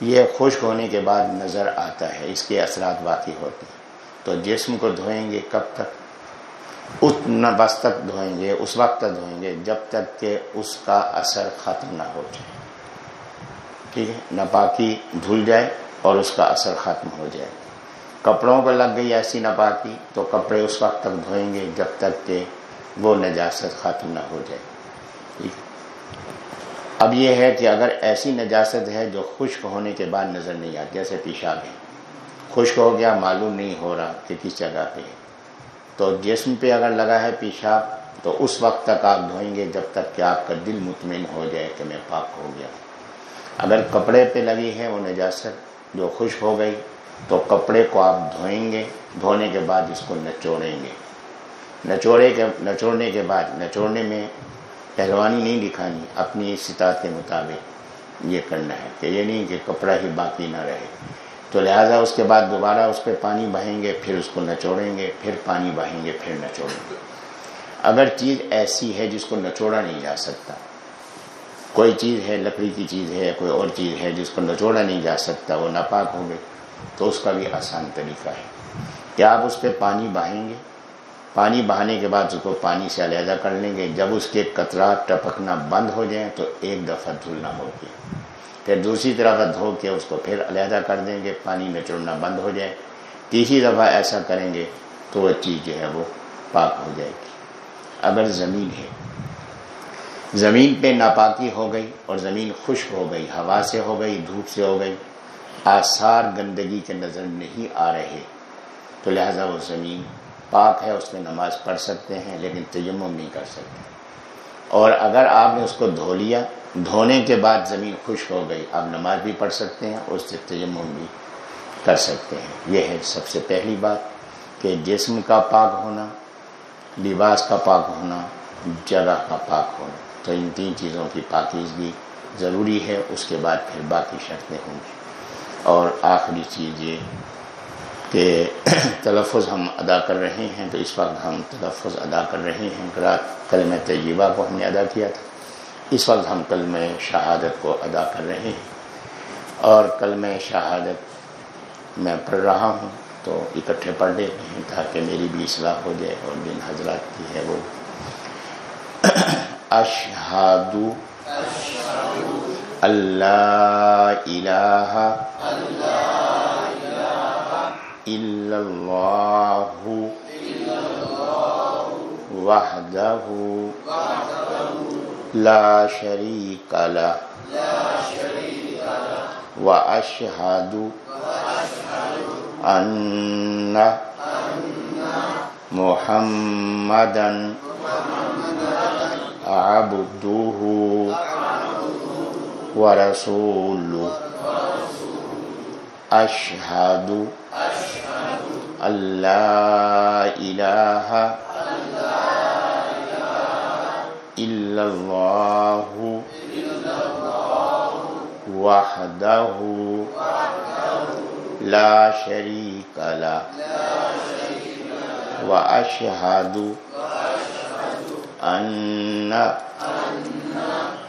یہ خشک ہونے کے بعد نظر آتا ہے، اس کے اثرات باقی ہوتے ہیں۔ تو جسم کو دھوئیں گے کب تک؟ اتنا بس تک دھوئیں گے، اس وقت تک دھوئیں گے، جب تک کہ اس کا اثر ختم نہ ہو جائے۔ ٹھیک ہے؟ ناپاکی دھل جائے اور اس کا اثر ختم ہو جائے۔ کپڑوں کو لگ گئی ایسی ناپاکی، تو کپڑے اس وقت تک دھوئیں گے جب تک کہ وہ نجاست ختم نہ ہو جائے۔ اب یہ ہے کہ اگر ایسی نجاست ہے جو خشک ہونے کے بعد نظر نہیں آتی، جیسے پیشاب ہے۔ خشک ہو گیا، معلوم نہیں ہو رہا کہ کس جگہ پہ ہے۔ تو جسم پہ اگر لگا ہے پیشاب، تو اس وقت تک آپ دھوئیں گے جب تک کہ آپ کا دل مطمئن ہو جائے کہ میں پاک ہو گیا اگر کپڑے پہ لگی ہے وہ نجاست جو خشک ہو گئی، تو کپڑے کو آپ دھوئیں گے۔ دھونے کے بعد اس کو نچوڑیں گے۔ نچوڑے کے نچوڑنے کے بعد نچوڑنے میں پہلوانی نہیں دکھانی، اپنی استطاعت کے مطابق یہ کرنا ہے کہ یہ نہیں کہ کپڑا ہی باقی نہ رہے۔ تو لہٰذا اس کے بعد دوبارہ اس پہ پانی بہیں گے پھر اس کو نچوڑیں گے پھر پانی بہیں گے پھر نچوڑیں گے اگر چیز ایسی ہے جس کو نچوڑا نہیں جا سکتا، کوئی چیز ہے، لکڑی کی چیز ہے، کوئی اور چیز ہے جس کو نچوڑا نہیں جا سکتا، وہ ناپاک ہو گئے تو اس کا بھی آسان طریقہ ہے۔ کہ آپ اس پہ پانی بہائیں گے پانی بہانے کے بعد اس کو پانی سے علیحدہ کر لیں گے۔ جب اس کے قطرات ٹپکنا بند ہو جائیں تو ایک دفعہ دھلنا ہو گیا۔ پھر دوسری طرف دھو کے اس کو پھر علیحدہ کر دیں گے، پانی میں چڑنا بند ہو جائے۔ تیسری دفعہ ایسا کریں گے تو وہ چیز جو ہے وہ پاک ہو جائے گی۔ اگر زمین ہے، زمین پہ ناپاکی ہو گئی اور زمین خشک ہو گئی، ہوا سے ہو گئی، دھوپ سے ہو گئی، آثار گندگی کے نظر نہیں آ رہے، تو لہذا وہ زمین پاک ہے، اس میں نماز پڑھ سکتے ہیں، لیکن تیمم نہیں کر سکتے۔ اور اگر آپ نے اس کو دھو لیا، دھونے کے بعد زمین خشک ہو گئی، آپ نماز بھی پڑھ سکتے ہیں، اس سے تیمم بھی کر سکتے ہیں۔ یہ ہے سب سے پہلی بات کہ جسم کا پاک ہونا، لباس کا پاک ہونا، جگہ کا پاک ہونا۔ تو ان تین چیزوں کی پاکیزگی ضروری ہے، اس کے بعد پھر باقی شرطیں ہوں گی۔ اور آخری چیز یہ کہ (clears throat) تلفظ ہم ادا کر رہے ہیں تو اس وقت ہم تلفظ ادا کر رہے ہیں کل میں طیبہ کو ہم نے ادا کیا تھا۔ اس وقت ہم کل میں شہادت کو ادا کر رہے ہیں۔ اور کل میں شہادت میں پڑھ رہا ہوں تو اکٹھے پڑھ لیتے ہیں تاکہ میری بھی اصلاح ہو جائے اور جن حضرات کی ہے وہ۔ (clears throat) اشہاد اللہ الہ الا اللہ وحدہ لا شریک له واشهد ان محمدا عبده ورسوله اشهد ان لا اله إلا الله وحده لا شريك له وأشهد أن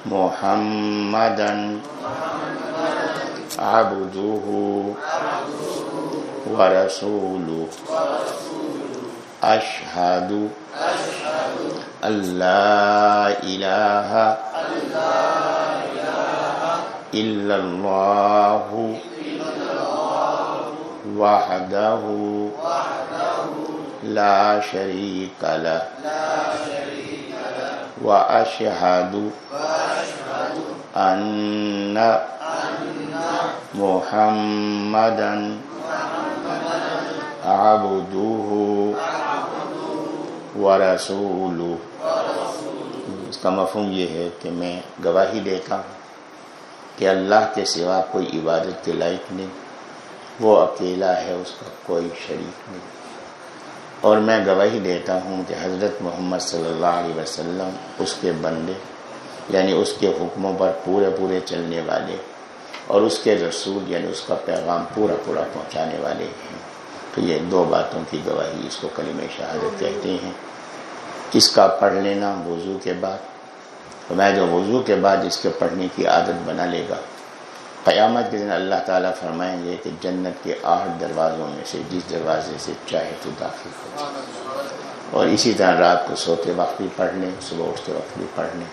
محمدا عبده ورسوله أشهد اللہ الہ الا اللہ وحدہ لا شریک له واشهد ان محمدا عبده ورسوله۔ اس کا مفہوم یہ ہے کہ میں گواہی دیتا ہوں کہ اللہ کے سوا کوئی عبادت کے لائق نہیں۔ وہ اکیلا ہے، اس کا کوئی شریک نہیں۔ اور میں گواہی دیتا ہوں کہ حضرت محمد صلی اللہ علیہ وسلم اس کے بندے یعنی اس کے حکموں پر پورے پورے چلنے والے، اور اس کے رسول یعنی اس کا پیغام پورا پورا پہنچانے والے ہیں۔ تو یہ دو باتوں کی گواہی اس کو کلیم شہادت کہتے ہیں۔ اس کا پڑھ لینا وضو کے بعد؟ تو میں جو وضو کے بعد اس کے پڑھنے کی عادت بنا لے گا۔ قیامت کے دن اللہ تعالیٰ فرمائیں گے کہ جنت کے آٹھ دروازوں میں سے جس دروازے سے چاہے تو داخل ہو اور اسی طرح رات کو سوتے وقت بھی پڑھ لیں، صبح اٹھتے وقت بھی پڑھ لیں۔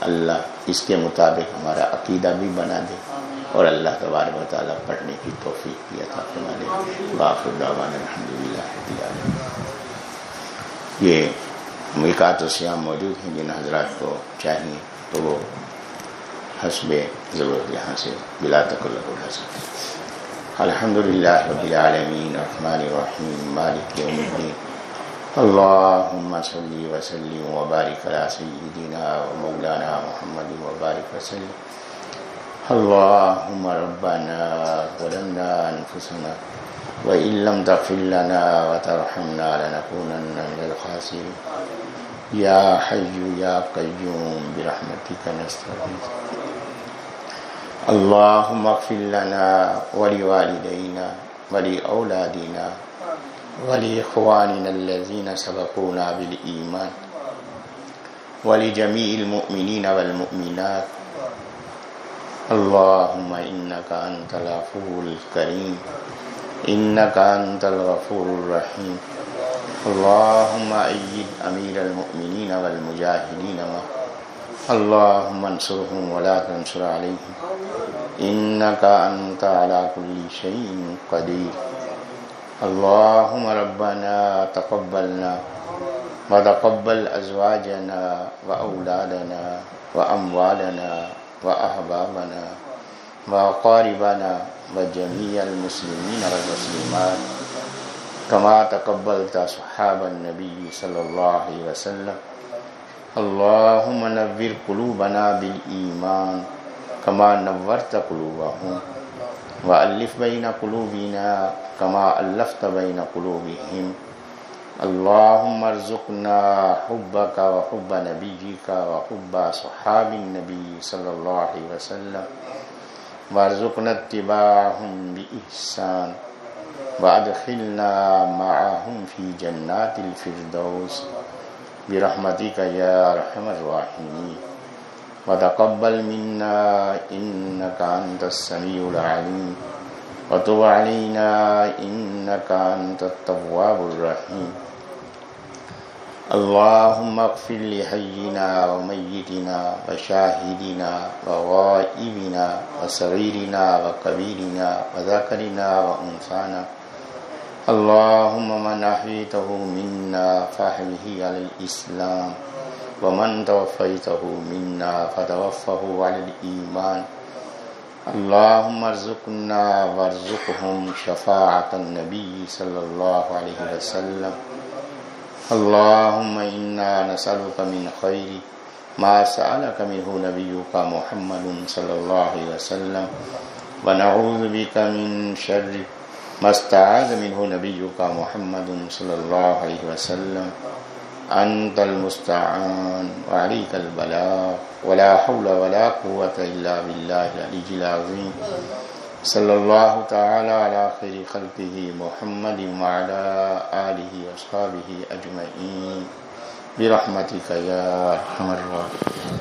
اللہ اس کے مطابق ہمارا عقیدہ بھی بنا دے۔ اور اللہ تبارک و تعالیٰ پڑھنے کی توفیق کی عطا فرما دے باخر الحمد للہ یہ ملکات و سیام موجود ہیں جن حضرات کو چاہیے تو وہ حسب ضرورت یہاں سے بلا تکلف اٹھا سکتے الحمد للہ رب العالمین، الرحمن الرحیم، مالک یوم الدین۔ اللهم صل وسلم وبارك على سيدنا ومولانا محمد وبارك وسلم اللهم ربنا ظلمنا انفسنا وإن لم تغفر لنا وترحمنا لنكونن من الخاسرين. يا حي يا قيوم، برحمتك نستغيث. اللهم اغفر لنا ولوالدينا ولأولادنا ولإخواننا الذين سبقونا بالإيمان ولجميع المؤمنين والمؤمنات اللهم إنك أنت العفو الكريم، إنك أنت الغفور الرحيم. اللهم أيد أمير المؤمنين والمجاهدين اللهم انصرهم ولا تنصر عليهم. إنك أنت على كل شيء قدير. اللهم ربنا تقبلنا وتقبل أزواجنا وأولادنا وأموالنا وأحبابنا وقاربنا وجميع المسلمين والمسلمات كما تقبلت صحاب النبي صلى الله عليه وسلم. اللهم نور قلوبنا بالإيمان كما نورت قلوبهم. وألف بين قلوبنا كما ألفت بين قلوبهم. اللهم ارزقنا حبك وحب نبيك وحب صحاب النبي صلى الله عليه وسلم. وارزقنا اتباعهم بإحسان. وادخلنا معهم في جنات الفردوس. برحمتك يا ارحم الراحمين. وتقبل منا انك انت السميع العليم. وتب علينا انك انت التواب الرحيم. اللهم اغفر لحينا وميتنا وشاهدنا وغائبنا وصغيرنا وكبيرنا وذكرنا وانثانا اللهم من أحيته منا فاحمه على الإسلام، ومن توفيته منا فتوفه على الإيمان. اللهم ارزقنا وارزقهم شفاعة النبي صلى الله عليه وسلم. اللهم إنا نسألك من خير ما سألك منه نبيك محمد صلى الله عليه وسلم، ونعوذ بك من شر ما استعاذ منه نبيك محمد صلى الله عليه وسلم. أنت المستعان وعليك البلاء ولا حول ولا قوة إلا بالله العلي العظيم. صلی اللہ تعالی علی خیر خلقہ محمد وعلا آلہ واصحابہ اجمعین برحمتک یا أرحم الراحمين.